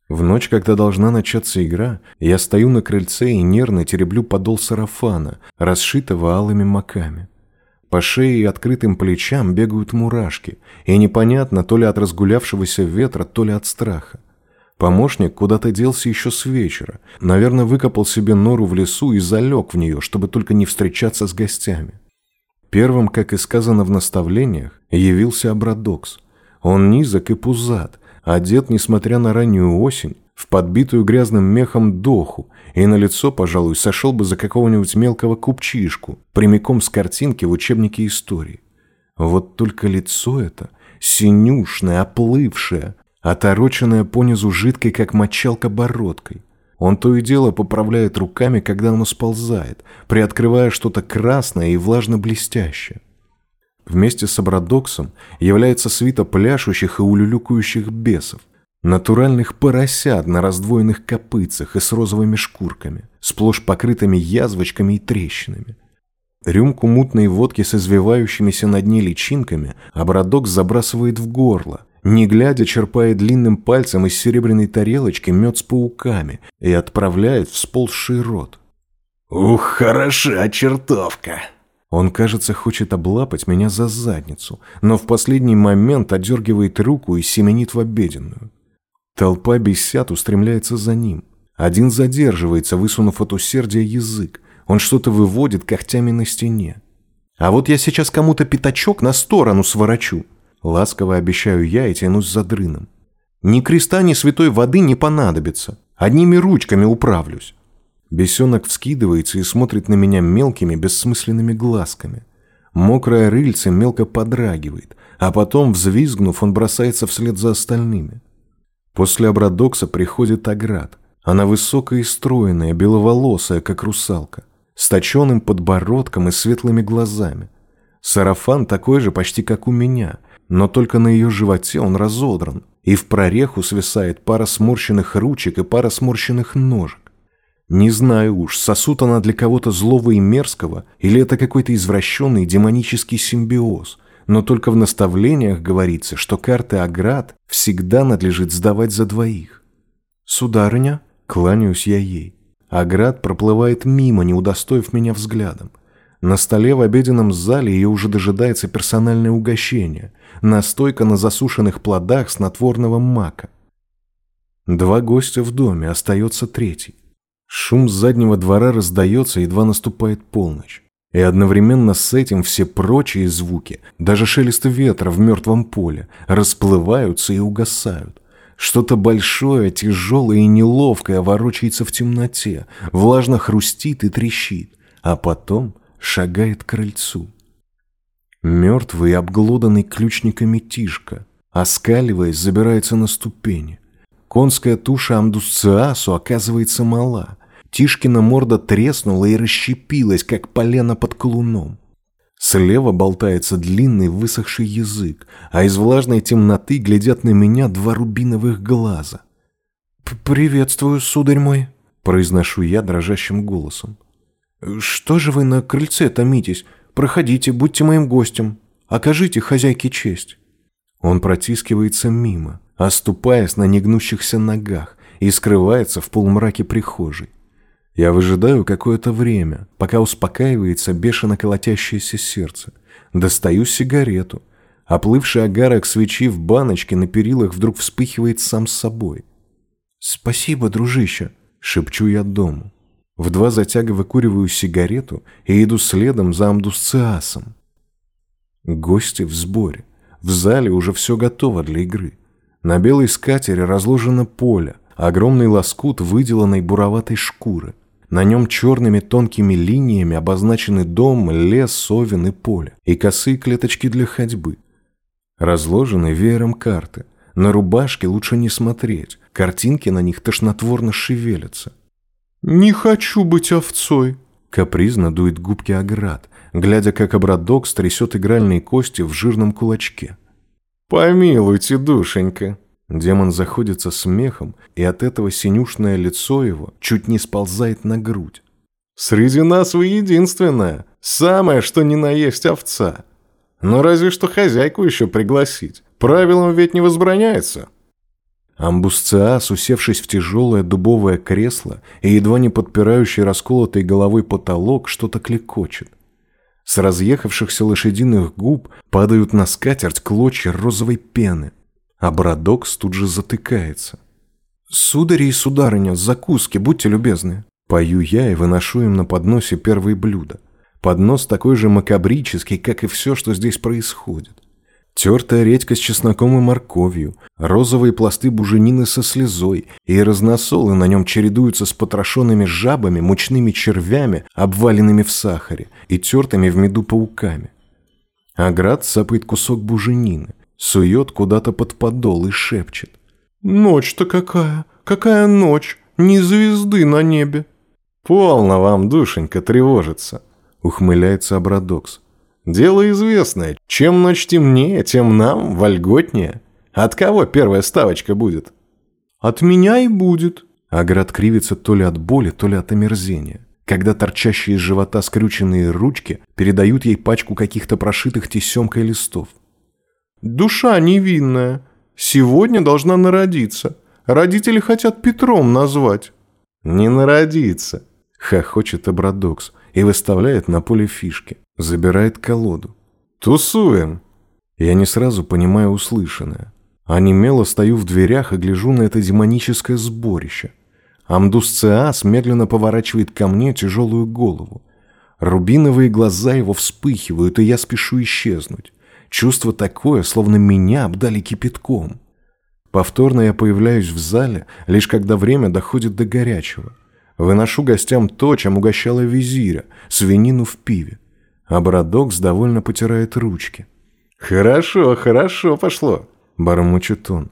В ночь, когда должна начаться игра, я стою на крыльце и нервно тереблю подол сарафана, расшитого алыми маками. По шее и открытым плечам бегают мурашки, и непонятно то ли от разгулявшегося ветра, то ли от страха. Помощник куда-то делся еще с вечера, наверное, выкопал себе нору в лесу и залег в нее, чтобы только не встречаться с гостями. Первым, как и сказано в наставлениях, явился Абрадокс. Он низок и пузат, одет, несмотря на раннюю осень, в подбитую грязным мехом доху, и на лицо, пожалуй, сошел бы за какого-нибудь мелкого купчишку, прямиком с картинки в учебнике истории. Вот только лицо это, синюшное, оплывшее, отороченное понизу жидкой, как мочалка, бородкой. Он то и дело поправляет руками, когда оно сползает, приоткрывая что-то красное и влажно-блестящее. Вместе с Абрадоксом является свита пляшущих и улюлюкающих бесов, натуральных поросят на раздвоенных копытцах и с розовыми шкурками, сплошь покрытыми язвочками и трещинами. Рюмку мутной водки с извивающимися на дне личинками Абрадокс забрасывает в горло, не глядя, черпая длинным пальцем из серебряной тарелочки мед с пауками и отправляет в сползший рот. «Ух, хороша чертовка!» Он, кажется, хочет облапать меня за задницу, но в последний момент отдергивает руку и семенит в обеденную. Толпа бесят устремляется за ним. Один задерживается, высунув от усердия язык. Он что-то выводит когтями на стене. А вот я сейчас кому-то пятачок на сторону сворачу. Ласково обещаю я и тянусь за дрыном. Ни креста, ни святой воды не понадобится. Одними ручками управлюсь. Бесенок вскидывается и смотрит на меня мелкими, бессмысленными глазками. Мокрая рыльце мелко подрагивает, а потом, взвизгнув, он бросается вслед за остальными. После обрадокса приходит Аград. Она высокая и стройная, беловолосая, как русалка, с точенным подбородком и светлыми глазами. Сарафан такой же почти как у меня, но только на ее животе он разодран, и в прореху свисает пара сморщенных ручек и пара сморщенных ножек. Не знаю уж, сосуд она для кого-то злого и мерзкого, или это какой-то извращенный демонический симбиоз, но только в наставлениях говорится, что карты Аград всегда надлежит сдавать за двоих. «Сударыня», — кланяюсь я ей. Аград проплывает мимо, не удостоив меня взглядом. На столе в обеденном зале ее уже дожидается персональное угощение. Настойка на засушенных плодах снотворного мака. Два гостя в доме, остается третий. Шум с заднего двора раздается, едва наступает полночь. И одновременно с этим все прочие звуки, даже шелест ветра в мертвом поле, расплываются и угасают. Что-то большое, тяжелое и неловкое ворочается в темноте, влажно хрустит и трещит, а потом шагает к крыльцу. Мертвый и обглоданный ключниками Тишка, оскаливаясь, забирается на ступени. Конская туша Амдусциасу оказывается мала. Тишкина морда треснула и расщепилась, как полено под колуном. Слева болтается длинный высохший язык, а из влажной темноты глядят на меня два рубиновых глаза. «Приветствую, сударь мой», — произношу я дрожащим голосом. «Что же вы на крыльце томитесь? Проходите, будьте моим гостем. Окажите хозяйке честь». Он протискивается мимо, оступаясь на негнущихся ногах, и скрывается в полумраке прихожей. Я выжидаю какое-то время, пока успокаивается бешено колотящееся сердце. Достаю сигарету. Оплывший огарок свечи в баночке на перилах вдруг вспыхивает сам собой. «Спасибо, дружище», — шепчу я дому. В два затяга выкуриваю сигарету и иду следом за амдусциасом. Гости в сборе. В зале уже все готово для игры. На белой скатере разложено поле, огромный лоскут выделанной буроватой шкуры. На нем черными тонкими линиями обозначены дом, лес, совин и поле, и косые клеточки для ходьбы. Разложены веером карты. На рубашке лучше не смотреть, картинки на них тошнотворно шевелятся. «Не хочу быть овцой», Капризно дует губки Аград, глядя, как Абрадокс трясет игральные кости в жирном кулачке. «Помилуйте, душенька!» Демон заходится смехом, и от этого синюшное лицо его чуть не сползает на грудь. «Среди нас вы единственная, самое что ни на есть овца. Но разве что хозяйку еще пригласить. Правилам ведь не возбраняется». Амбусциас, усевшись в тяжелое дубовое кресло и едва не подпирающий расколотой головой потолок, что-то клекочет. С разъехавшихся лошадиных губ падают на скатерть клочья розовой пены, а Брадокс тут же затыкается. «Судари и сударыня, закуски, будьте любезны!» Пою я и выношу им на подносе первые блюда. Поднос такой же макабрический, как и все, что здесь происходит. Тертая редька с чесноком и морковью, розовые пласты буженины со слезой, и разносолы на нем чередуются с потрошенными жабами, мучными червями, обваленными в сахаре, и тертыми в меду пауками. Аград сапает кусок буженины, сует куда-то под подол и шепчет. «Ночь-то какая! Какая ночь! Ни звезды на небе!» «Полно вам, душенька, тревожиться!» — ухмыляется Абрадокс. Дело известное. Чем ночь темнее, тем нам вольготнее. От кого первая ставочка будет? От меня и будет. Аград кривится то ли от боли, то ли от омерзения. Когда торчащие из живота скрюченные ручки передают ей пачку каких-то прошитых тесемкой листов. Душа невинная. Сегодня должна народиться. Родители хотят Петром назвать. Не народиться. Хохочет Абрадокс и выставляет на поле фишки. Забирает колоду. «Тусуем!» Я не сразу понимаю услышанное. Онемело стою в дверях и гляжу на это демоническое сборище. Амдусциас медленно поворачивает ко мне тяжелую голову. Рубиновые глаза его вспыхивают, и я спешу исчезнуть. Чувство такое, словно меня обдали кипятком. Повторно я появляюсь в зале, лишь когда время доходит до горячего. Выношу гостям то, чем угощала визиря, свинину в пиве. А Брадокс довольно потирает ручки. «Хорошо, хорошо пошло», — бормочет он.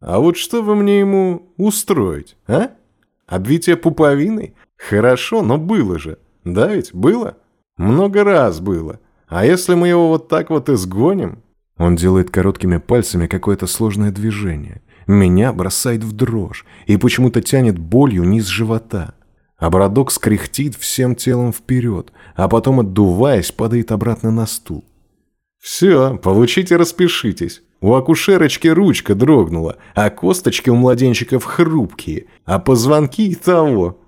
«А вот что вы мне ему устроить, а? Обвитие пуповиной? Хорошо, но было же. Да ведь было? Много раз было. А если мы его вот так вот изгоним?» Он делает короткими пальцами какое-то сложное движение. Меня бросает в дрожь и почему-то тянет болью низ живота. А бородок скряхтит всем телом вперед, а потом, отдуваясь, падает обратно на стул. «Все, получите, распишитесь. У акушерочки ручка дрогнула, а косточки у младенчиков хрупкие, а позвонки и того».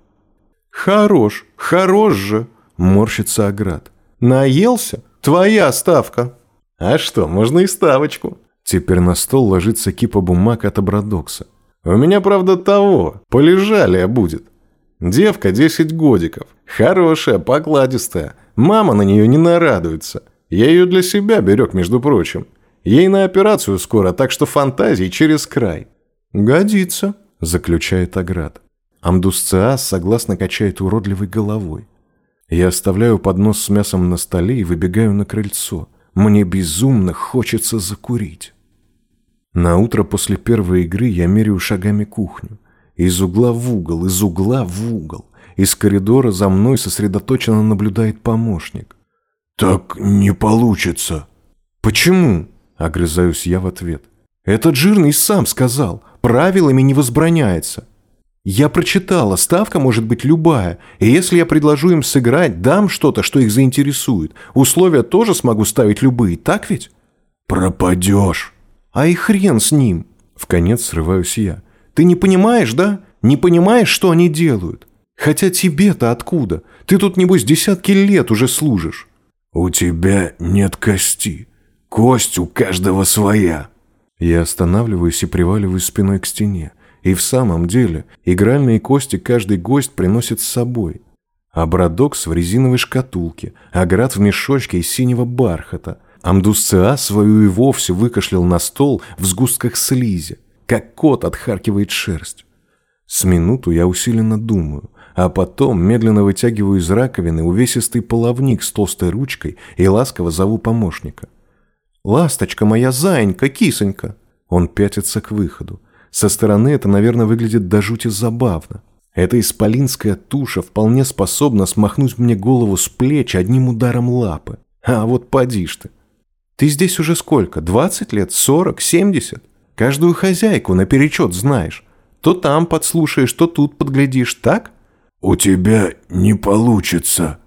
«Хорош, хорош же!» – морщится Аград. «Наелся? Твоя ставка!» «А что, можно и ставочку!» Теперь на стол ложится кипа бумаг от Абрадокса. «У меня, правда, того, полежали будет. Девка 10 годиков. Хорошая, покладистая. Мама на нее не нарадуется. Я ее для себя берег, между прочим. Ей на операцию скоро, так что фантазии через край. «Годится», – заключает Аград. Амдусциас согласно качает уродливой головой. Я оставляю поднос с мясом на столе и выбегаю на крыльцо. Мне безумно хочется закурить. На утро после первой игры я меряю шагами кухню. Из угла в угол, из угла в угол. Из коридора за мной сосредоточенно наблюдает помощник. «Так не получится». «Почему?» – огрызаюсь я в ответ. «Этот жирный сам сказал, правилами не возбраняется. Я прочитала, ставка может быть любая, и если я предложу им сыграть, дам что-то, что их заинтересует. Условия тоже смогу ставить любые, так ведь?» «Пропадешь». «А и хрен с ним!» – в конец срываюсь я. Ты не понимаешь, да? Не понимаешь, что они делают? Хотя тебе-то откуда? Ты тут, небось, десятки лет уже служишь. У тебя нет кости. Кость у каждого своя. Я останавливаюсь и приваливаюсь спиной к стене. И в самом деле, игральные кости каждый гость приносит с собой. А Брадокс в резиновой шкатулке, а Град в мешочке из синего бархата. Амдусциа свою и вовсе выкашлял на стол в сгустках слизи как кот отхаркивает шерсть. С минуту я усиленно думаю, а потом медленно вытягиваю из раковины увесистый половник с толстой ручкой и ласково зову помощника. «Ласточка моя, заинька, кисонька!» Он пятится к выходу. Со стороны это, наверное, выглядит до жути забавно. Эта исполинская туша вполне способна смахнуть мне голову с плеч одним ударом лапы. А вот поди ж ты. Ты здесь уже сколько? 20 лет? 40? 70? Каждую хозяйку наперечет знаешь. То там подслушаешь, то тут подглядишь, так? У тебя не получится.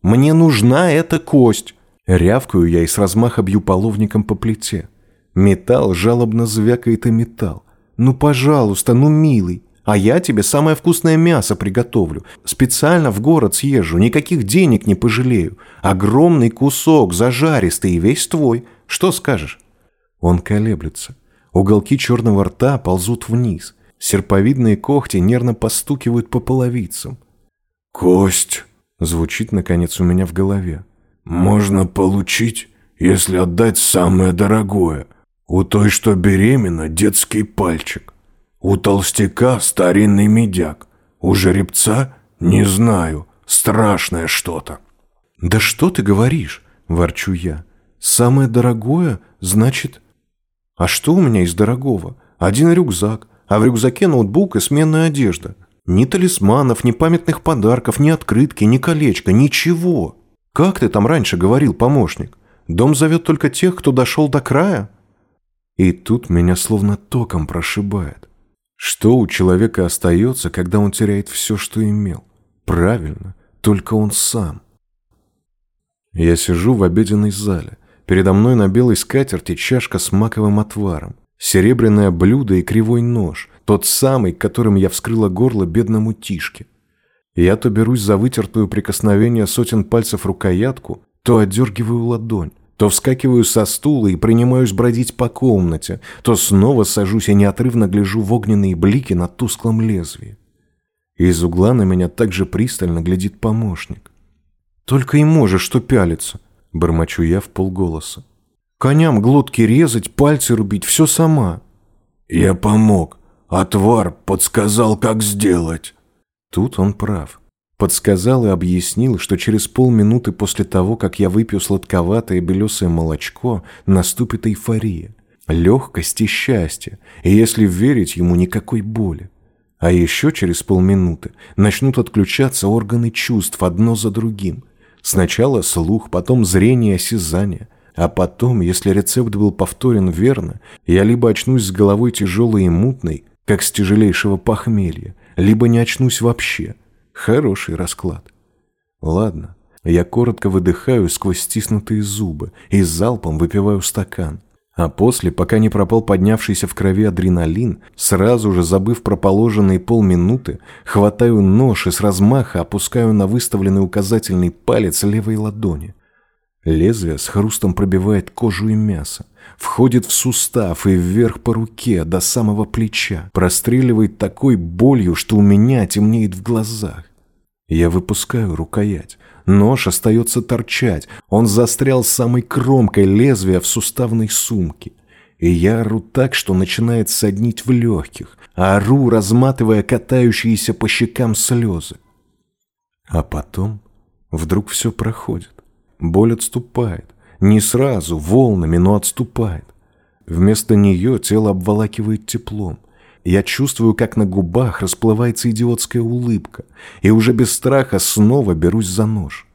Мне нужна эта кость. Рявкаю я и с размаха бью половником по плите. Металл жалобно звякает и металл. Ну, пожалуйста, ну, милый. А я тебе самое вкусное мясо приготовлю. Специально в город съезжу, никаких денег не пожалею. Огромный кусок, зажаристый и весь твой. Что скажешь?» Он колеблется. Уголки черного рта ползут вниз. Серповидные когти нервно постукивают по половицам. «Кость!» — звучит, наконец, у меня в голове. «Можно получить, если отдать самое дорогое. У той, что беременна, детский пальчик. У толстяка старинный медяк. У жеребца не знаю, страшное что-то. Да что ты говоришь? Ворчу я. Самое дорогое, значит... А что у меня из дорогого? Один рюкзак, а в рюкзаке ноутбук и сменная одежда. Ни талисманов, ни памятных подарков, ни открытки, ни колечка, ничего. Как ты там раньше говорил, помощник? Дом зовет только тех, кто дошел до края? И тут меня словно током прошибает. Что у человека остается, когда он теряет все, что имел? Правильно, только он сам. Я сижу в обеденной зале. Передо мной на белой скатерти чашка с маковым отваром, серебряное блюдо и кривой нож, тот самый, которым я вскрыла горло бедному Тишке. Я то берусь за вытертую прикосновение сотен пальцев рукоятку, то отдергиваю ладонь. То вскакиваю со стула и принимаюсь бродить по комнате, то снова сажусь и неотрывно гляжу в огненные блики на тусклом лезвии. Из угла на меня также пристально глядит помощник. «Только и можешь что пялиться», — бормочу я в полголоса. «Коням глотки резать, пальцы рубить, все сама». «Я помог. Отвар подсказал, как сделать». Тут он прав. Подсказал и объяснил, что через полминуты после того, как я выпью сладковатое белесое молочко, наступит эйфория, легкость и счастье, и если верить ему, никакой боли. А еще через полминуты начнут отключаться органы чувств одно за другим. Сначала слух, потом зрение осязание. А потом, если рецепт был повторен верно, я либо очнусь с головой тяжелой и мутной, как с тяжелейшего похмелья, либо не очнусь вообще – Хороший расклад. Ладно, я коротко выдыхаю сквозь стиснутые зубы и залпом выпиваю стакан. А после, пока не пропал поднявшийся в крови адреналин, сразу же, забыв про положенные полминуты, хватаю нож и с размаха опускаю на выставленный указательный палец левой ладони. Лезвие с хрустом пробивает кожу и мясо, входит в сустав и вверх по руке до самого плеча, простреливает такой болью, что у меня темнеет в глазах. Я выпускаю рукоять. Нож остается торчать. Он застрял самой кромкой лезвия в суставной сумке. И я ору так, что начинает соднить в легких. Ору, разматывая катающиеся по щекам слезы. А потом вдруг все проходит. Боль отступает. Не сразу, волнами, но отступает. Вместо нее тело обволакивает теплом. Я чувствую, как на губах расплывается идиотская улыбка, и уже без страха снова берусь за нож.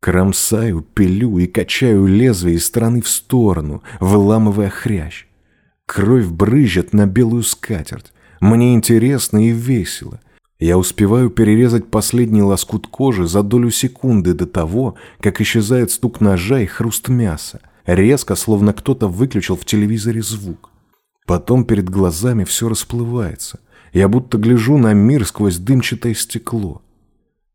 Кромсаю, пилю и качаю лезвие из стороны в сторону, выламывая хрящ. Кровь брызжет на белую скатерть. Мне интересно и весело. Я успеваю перерезать последний лоскут кожи за долю секунды до того, как исчезает стук ножа и хруст мяса. Резко, словно кто-то выключил в телевизоре звук. Потом перед глазами все расплывается. Я будто гляжу на мир сквозь дымчатое стекло.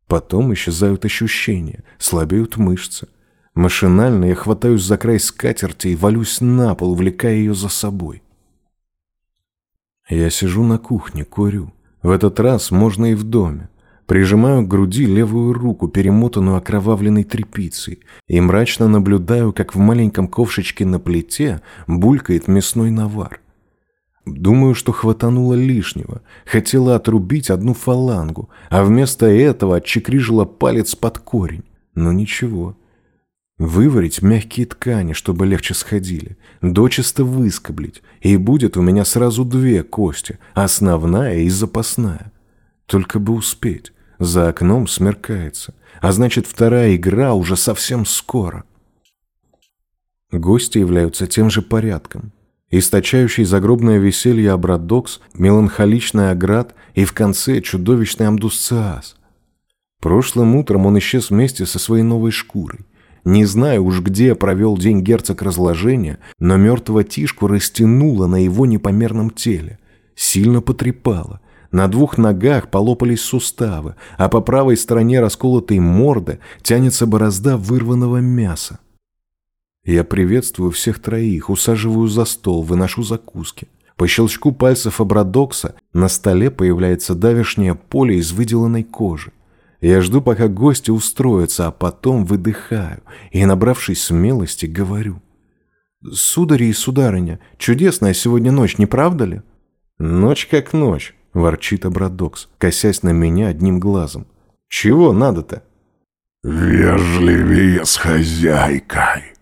Потом исчезают ощущения, слабеют мышцы. Машинально я хватаюсь за край скатерти и валюсь на пол, увлекая ее за собой. Я сижу на кухне, курю. В этот раз можно и в доме. Прижимаю к груди левую руку, перемотанную окровавленной тряпицей, и мрачно наблюдаю, как в маленьком ковшичке на плите булькает мясной навар. Думаю, что хватануло лишнего, хотела отрубить одну фалангу, а вместо этого отчекрижила палец под корень. Но ничего, Выварить мягкие ткани, чтобы легче сходили, дочисто выскоблить, и будет у меня сразу две кости, основная и запасная. Только бы успеть. За окном смеркается. А значит, вторая игра уже совсем скоро. Гости являются тем же порядком. Источающий загробное веселье Абрадокс, меланхоличный Аград и в конце чудовищный Амдусциас. Прошлым утром он исчез вместе со своей новой шкурой. Не знаю уж где провел день герцог разложения, но мертвого Тишку растянуло на его непомерном теле. Сильно потрепало. На двух ногах полопались суставы, а по правой стороне расколотой морды тянется борозда вырванного мяса. Я приветствую всех троих, усаживаю за стол, выношу закуски. По щелчку пальцев абрадокса на столе появляется давешнее поле из выделанной кожи. Я жду, пока гости устроятся, а потом выдыхаю и, набравшись смелости, говорю. «Судари и сударыня, чудесная сегодня ночь, не правда ли?» «Ночь как ночь», — ворчит Абрадокс, косясь на меня одним глазом. «Чего надо-то?» «Вежливее с хозяйкой»,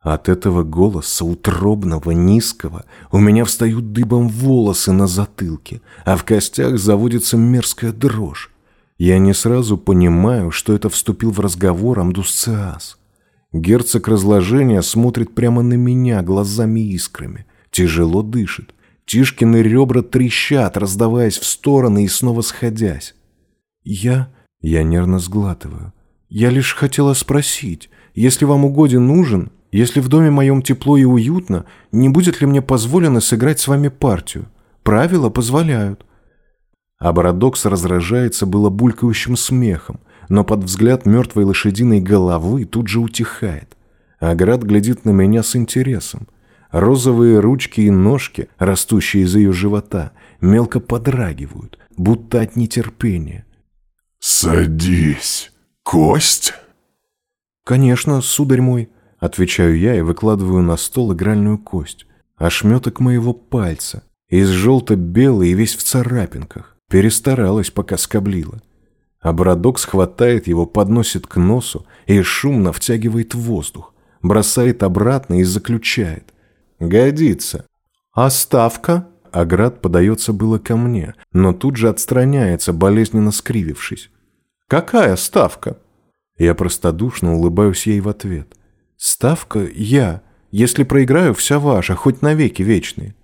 от этого голоса утробного, низкого, у меня встают дыбом волосы на затылке, а в костях заводится мерзкая дрожь. Я не сразу понимаю, что это вступил в разговор Амдусциас. Герцог разложения смотрит прямо на меня глазами-искрами, тяжело дышит. Тишкины ребра трещат, раздаваясь в стороны и снова сходясь. Я... Я нервно сглатываю. Я лишь хотела спросить, если вам угоден ужин, если в доме моем тепло и уютно, не будет ли мне позволено сыграть с вами партию? Правила позволяют». А Барадокс разражается было булькающим смехом, но под взгляд мертвой лошадиной головы тут же утихает. Аград глядит на меня с интересом. Розовые ручки и ножки, растущие из ее живота, мелко подрагивают, будто от нетерпения. «Садись, кость?» «Конечно, сударь мой», Отвечаю я и выкладываю на стол игральную кость. Ошметок моего пальца. Из желто-белый и весь в царапинках. Перестаралась, пока скоблила. А Бородокс хватает его, подносит к носу и шумно втягивает воздух. Бросает обратно и заключает. «Годится». «А ставка?» Аград подается было ко мне, но тут же отстраняется, болезненно скривившись. «Какая ставка?» Я простодушно улыбаюсь ей в ответ. Ставка я. Если проиграю, вся ваша, хоть навеки вечные.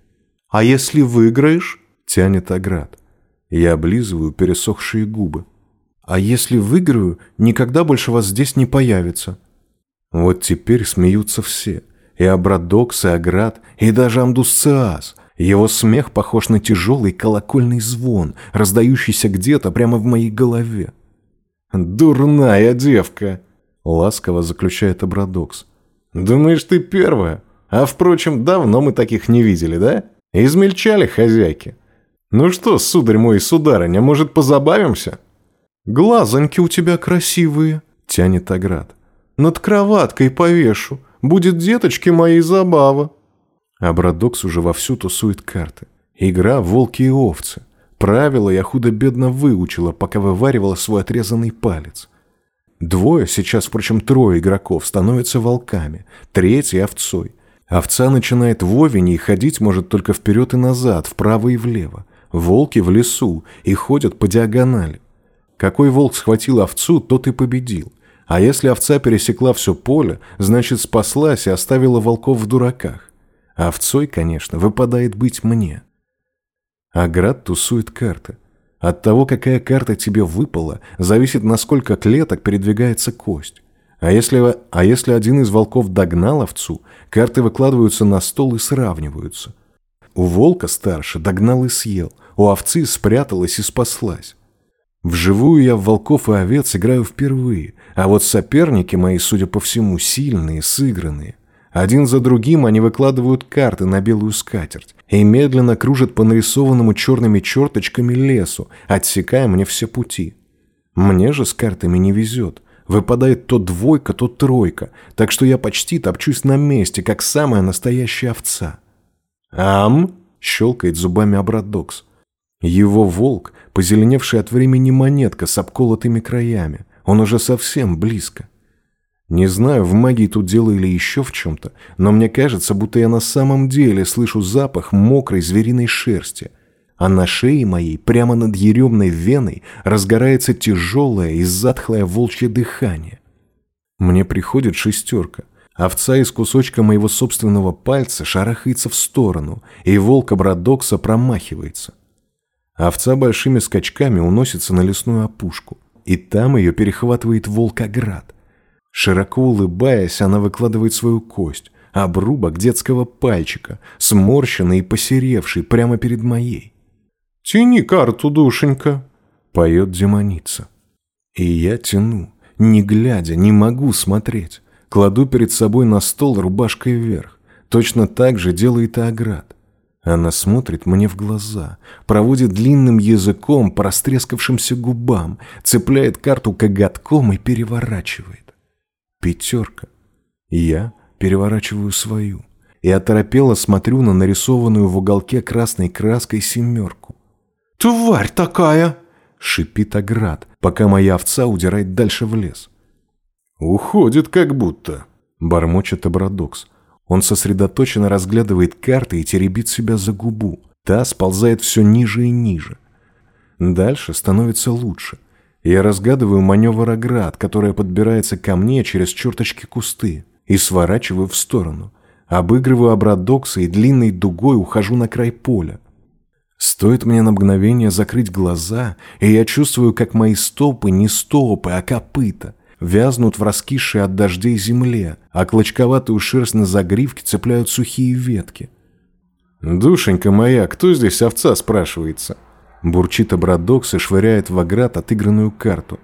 А если выиграешь? Тянет Аград. Я облизываю пересохшие губы. А если выиграю, никогда больше вас здесь не появится. Вот теперь смеются все. И Абрадокс, и Аград, и даже Амдусциас. Его смех похож на тяжелый колокольный звон, раздающийся где-то прямо в моей голове. «Дурная девка!» Ласково заключает Абрадокс. «Думаешь, ты первая? А, впрочем, давно мы таких не видели, да? Измельчали хозяйки. Ну что, сударь мой и сударыня, может, позабавимся?» «Глазоньки у тебя красивые», — тянет Аград. «Над кроваткой повешу. Будет деточки моей забава». Абрадокс уже вовсю тусует карты. Игра «Волки и овцы». Правила я худо-бедно выучила, пока вываривала свой отрезанный палец. Двое, сейчас, впрочем, трое игроков становятся волками, третий – овцой. Овца начинает вовень и ходить может только вперед и назад, вправо и влево. Волки в лесу и ходят по диагонали. Какой волк схватил овцу, тот и победил. А если овца пересекла все поле, значит спаслась и оставила волков в дураках. Овцой, конечно, выпадает быть мне. Аград тусует карты – от того, какая карта тебе выпала, зависит, насколько клеток передвигается кость. А если, а если один из волков догнал овцу, карты выкладываются на стол и сравниваются. У волка старше догнал и съел, у овцы спряталась и спаслась. Вживую я в волков и овец играю впервые, а вот соперники мои, судя по всему, сильные, сыгранные. Один за другим они выкладывают карты на белую скатерть и медленно кружат по нарисованному черными черточками лесу, отсекая мне все пути. Мне же с картами не везет. Выпадает то двойка, то тройка, так что я почти топчусь на месте, как самая настоящая овца. «Ам!» — щелкает зубами Абрадокс. Его волк, позеленевший от времени монетка с обколотыми краями. Он уже совсем близко. Не знаю, в магии тут дело или еще в чем-то, но мне кажется, будто я на самом деле слышу запах мокрой звериной шерсти. а на шее моей, прямо над еремной веной, разгорается тяжелое и затхлое волчье дыхание. Мне приходит шестерка. Овца из кусочка моего собственного пальца шарахается в сторону, и волк Абрадокса промахивается. Овца большими скачками уносится на лесную опушку, и там ее перехватывает волк-оград. Широко улыбаясь, она выкладывает свою кость, обрубок детского пальчика, сморщенный и посеревший прямо перед моей. «Тяни карту, душенька!» — поет демоница. И я тяну, не глядя, не могу смотреть. Кладу перед собой на стол рубашкой вверх. Точно так же делает и Аград. Она смотрит мне в глаза, проводит длинным языком по растрескавшимся губам, цепляет карту коготком и переворачивает. Пятерка. Я переворачиваю свою и оторопело смотрю на нарисованную в уголке красной краской семерку. «Тварь такая!» — шипит Аград, пока моя овца удирает дальше в лес. «Уходит как будто», — бормочет Абрадокс. Он сосредоточенно разглядывает карты и теребит себя за губу. Та сползает все ниже и ниже. Дальше становится лучше. Я разгадываю маневр Аград, которая подбирается ко мне через черточки кусты, и сворачиваю в сторону. Обыгрываю Абрадокса и длинной дугой ухожу на край поля. Стоит мне на мгновение закрыть глаза, и я чувствую, как мои стопы не стопы, а копыта, вязнут в раскисшей от дождей земле, а клочковатую шерсть на загривке цепляют сухие ветки. «Душенька моя, кто здесь овца?» – спрашивается. Бурчит обрадокс и швыряет в оград отыгранную карту.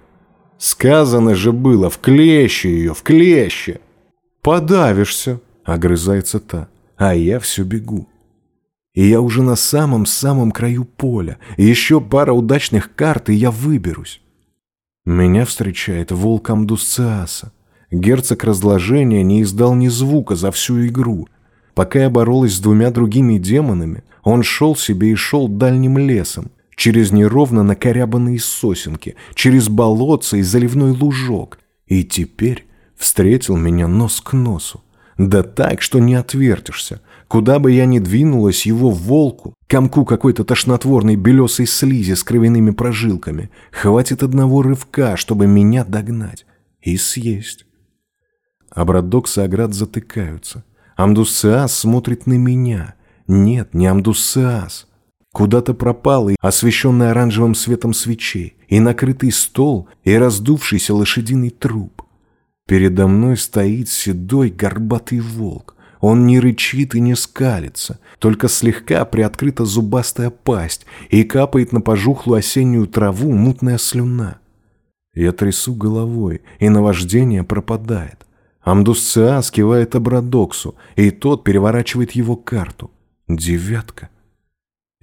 «Сказано же было, в клеще ее, в клеще!» «Подавишься!» – огрызается та, а я все бегу. И я уже на самом-самом краю поля. Еще пара удачных карт, и я выберусь. Меня встречает волк Амдусциаса. Герцог разложения не издал ни звука за всю игру. Пока я боролась с двумя другими демонами, он шел себе и шел дальним лесом, через неровно накорябанные сосенки, через болотца и заливной лужок. И теперь встретил меня нос к носу. Да так, что не отвертишься. Куда бы я ни двинулась, его волку, комку какой-то тошнотворной белесой слизи с кровяными прожилками, хватит одного рывка, чтобы меня догнать и съесть. Абрадокс и Аград затыкаются. Амдусциас смотрит на меня. Нет, не Амдусциас. Куда-то пропал и освещенный оранжевым светом свечей, и накрытый стол, и раздувшийся лошадиный труп. Передо мной стоит седой горбатый волк. Он не рычит и не скалится, только слегка приоткрыта зубастая пасть и капает на пожухлую осеннюю траву мутная слюна. Я трясу головой, и наваждение пропадает. Амдусциа скивает Абрадоксу, и тот переворачивает его карту. Девятка.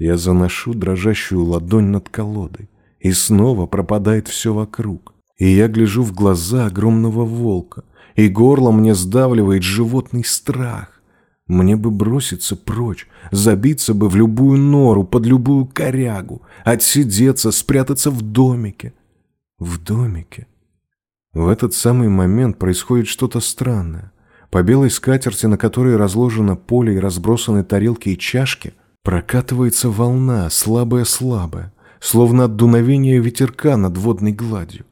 Я заношу дрожащую ладонь над колодой, и снова пропадает все вокруг. И я гляжу в глаза огромного волка, и горло мне сдавливает животный страх. Мне бы броситься прочь, забиться бы в любую нору, под любую корягу, отсидеться, спрятаться в домике. В домике. В этот самый момент происходит что-то странное. По белой скатерти, на которой разложено поле и разбросаны тарелки и чашки, прокатывается волна, слабая-слабая, словно от дуновения ветерка над водной гладью.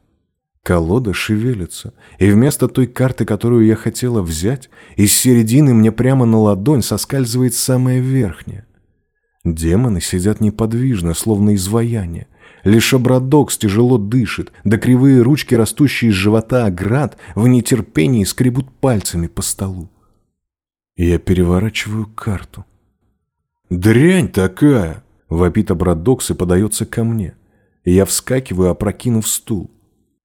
Колода шевелится, и вместо той карты, которую я хотела взять, из середины мне прямо на ладонь соскальзывает самая верхняя. Демоны сидят неподвижно, словно изваяние. Лишь обрадокс тяжело дышит, да кривые ручки, растущие из живота оград, в нетерпении скребут пальцами по столу. Я переворачиваю карту. «Дрянь такая!» — вопит обрадокс и подается ко мне. Я вскакиваю, опрокинув стул.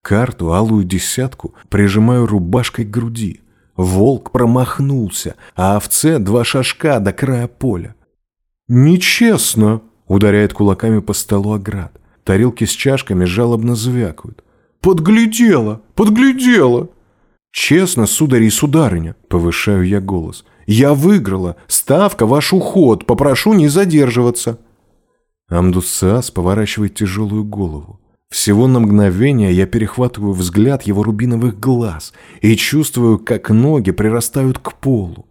Карту, алую десятку, прижимаю рубашкой к груди. Волк промахнулся, а овце два шажка до края поля. «Нечестно!» — ударяет кулаками по столу оград. Тарелки с чашками жалобно звякают. «Подглядела! Подглядела!» «Честно, сударь и сударыня!» — повышаю я голос. «Я выиграла! Ставка ваш уход! Попрошу не задерживаться!» Амдусциас поворачивает тяжелую голову. Всего на мгновение я перехватываю взгляд его рубиновых глаз и чувствую, как ноги прирастают к полу.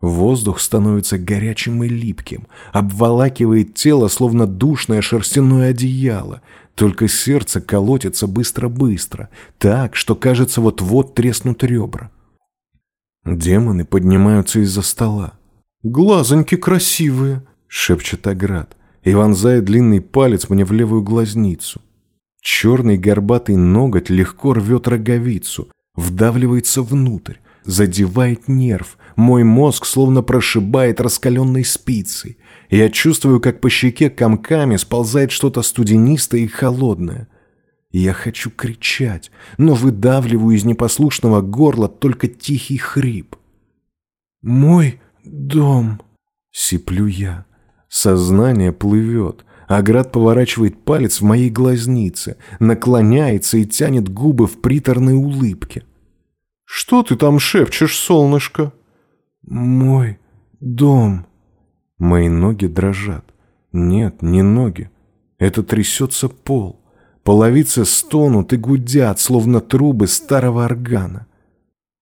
Воздух становится горячим и липким, обволакивает тело, словно душное шерстяное одеяло, только сердце колотится быстро-быстро, так, что, кажется, вот-вот треснут ребра. Демоны поднимаются из-за стола. «Глазоньки красивые!» — шепчет Аград и вонзает длинный палец мне в левую глазницу. Черный горбатый ноготь легко рвет роговицу, вдавливается внутрь, задевает нерв. Мой мозг словно прошибает раскаленной спицей. Я чувствую, как по щеке комками сползает что-то студенистое и холодное. Я хочу кричать, но выдавливаю из непослушного горла только тихий хрип. «Мой дом!» — сиплю я. Сознание плывет. Аград поворачивает палец в моей глазнице, наклоняется и тянет губы в приторной улыбке. «Что ты там шепчешь, солнышко?» «Мой дом». Мои ноги дрожат. Нет, не ноги. Это трясется пол. Половицы стонут и гудят, словно трубы старого органа.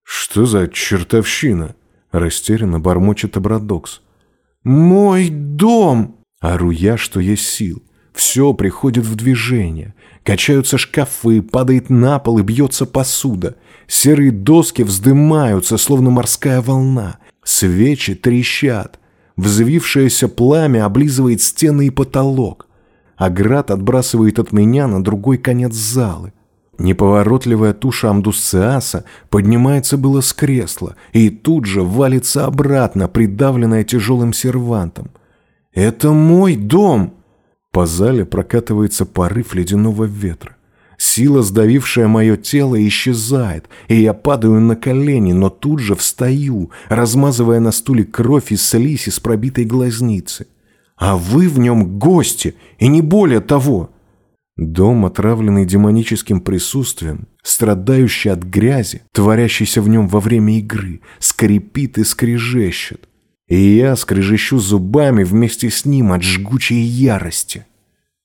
«Что за чертовщина?» Растерянно бормочет Абрадокс. «Мой дом!» Ору я, что есть сил. Все приходит в движение. Качаются шкафы, падает на пол и бьется посуда. Серые доски вздымаются, словно морская волна. Свечи трещат. Взвившееся пламя облизывает стены и потолок. А град отбрасывает от меня на другой конец залы. Неповоротливая туша Амдусциаса поднимается было с кресла и тут же валится обратно, придавленная тяжелым сервантом. «Это мой дом!» По зале прокатывается порыв ледяного ветра. Сила, сдавившая мое тело, исчезает, и я падаю на колени, но тут же встаю, размазывая на стуле кровь и слизь из пробитой глазницы. А вы в нем гости, и не более того. Дом, отравленный демоническим присутствием, страдающий от грязи, творящейся в нем во время игры, скрипит и скрежещет. И я скрежещу зубами вместе с ним от жгучей ярости.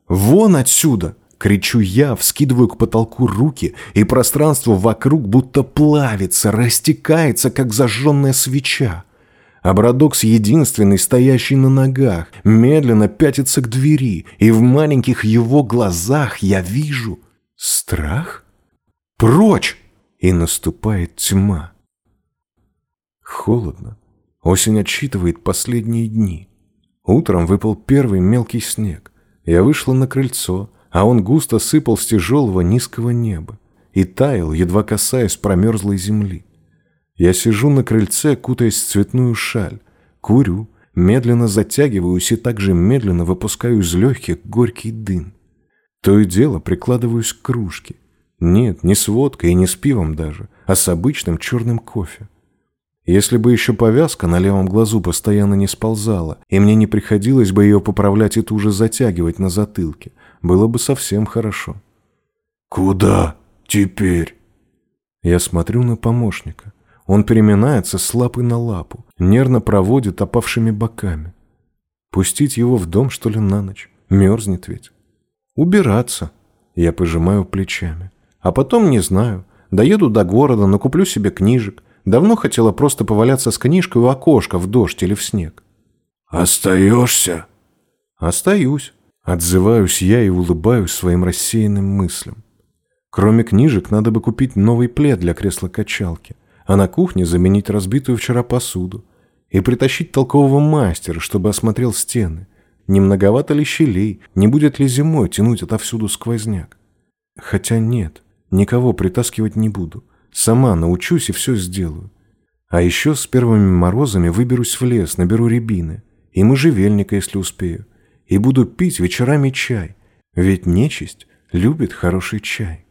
«Вон отсюда!» — кричу я, вскидываю к потолку руки, и пространство вокруг будто плавится, растекается, как зажженная свеча. Абрадокс единственный, стоящий на ногах, медленно пятится к двери, и в маленьких его глазах я вижу страх. Прочь! И наступает тьма. Холодно. Осень отсчитывает последние дни. Утром выпал первый мелкий снег. Я вышла на крыльцо, а он густо сыпал с тяжелого низкого неба и таял, едва касаясь промерзлой земли. Я сижу на крыльце, кутаясь в цветную шаль, курю, медленно затягиваюсь и также медленно выпускаю из легких горький дым. То и дело прикладываюсь к кружке. Нет, не с водкой и не с пивом даже, а с обычным черным кофе. Если бы еще повязка на левом глазу постоянно не сползала, и мне не приходилось бы ее поправлять и туже затягивать на затылке, было бы совсем хорошо. «Куда теперь?» Я смотрю на помощника. Он переминается с лапы на лапу, нервно проводит опавшими боками. Пустить его в дом, что ли, на ночь? Мерзнет ведь. Убираться. Я пожимаю плечами. А потом не знаю. Доеду до города, накуплю себе книжек. Давно хотела просто поваляться с книжкой у окошка в дождь или в снег. «Остаешься?» «Остаюсь». Отзываюсь я и улыбаюсь своим рассеянным мыслям. Кроме книжек, надо бы купить новый плед для кресла-качалки а на кухне заменить разбитую вчера посуду и притащить толкового мастера, чтобы осмотрел стены. Не многовато ли щелей, не будет ли зимой тянуть отовсюду сквозняк? Хотя нет, никого притаскивать не буду. Сама научусь и все сделаю. А еще с первыми морозами выберусь в лес, наберу рябины и можжевельника, если успею, и буду пить вечерами чай, ведь нечисть любит хороший чай.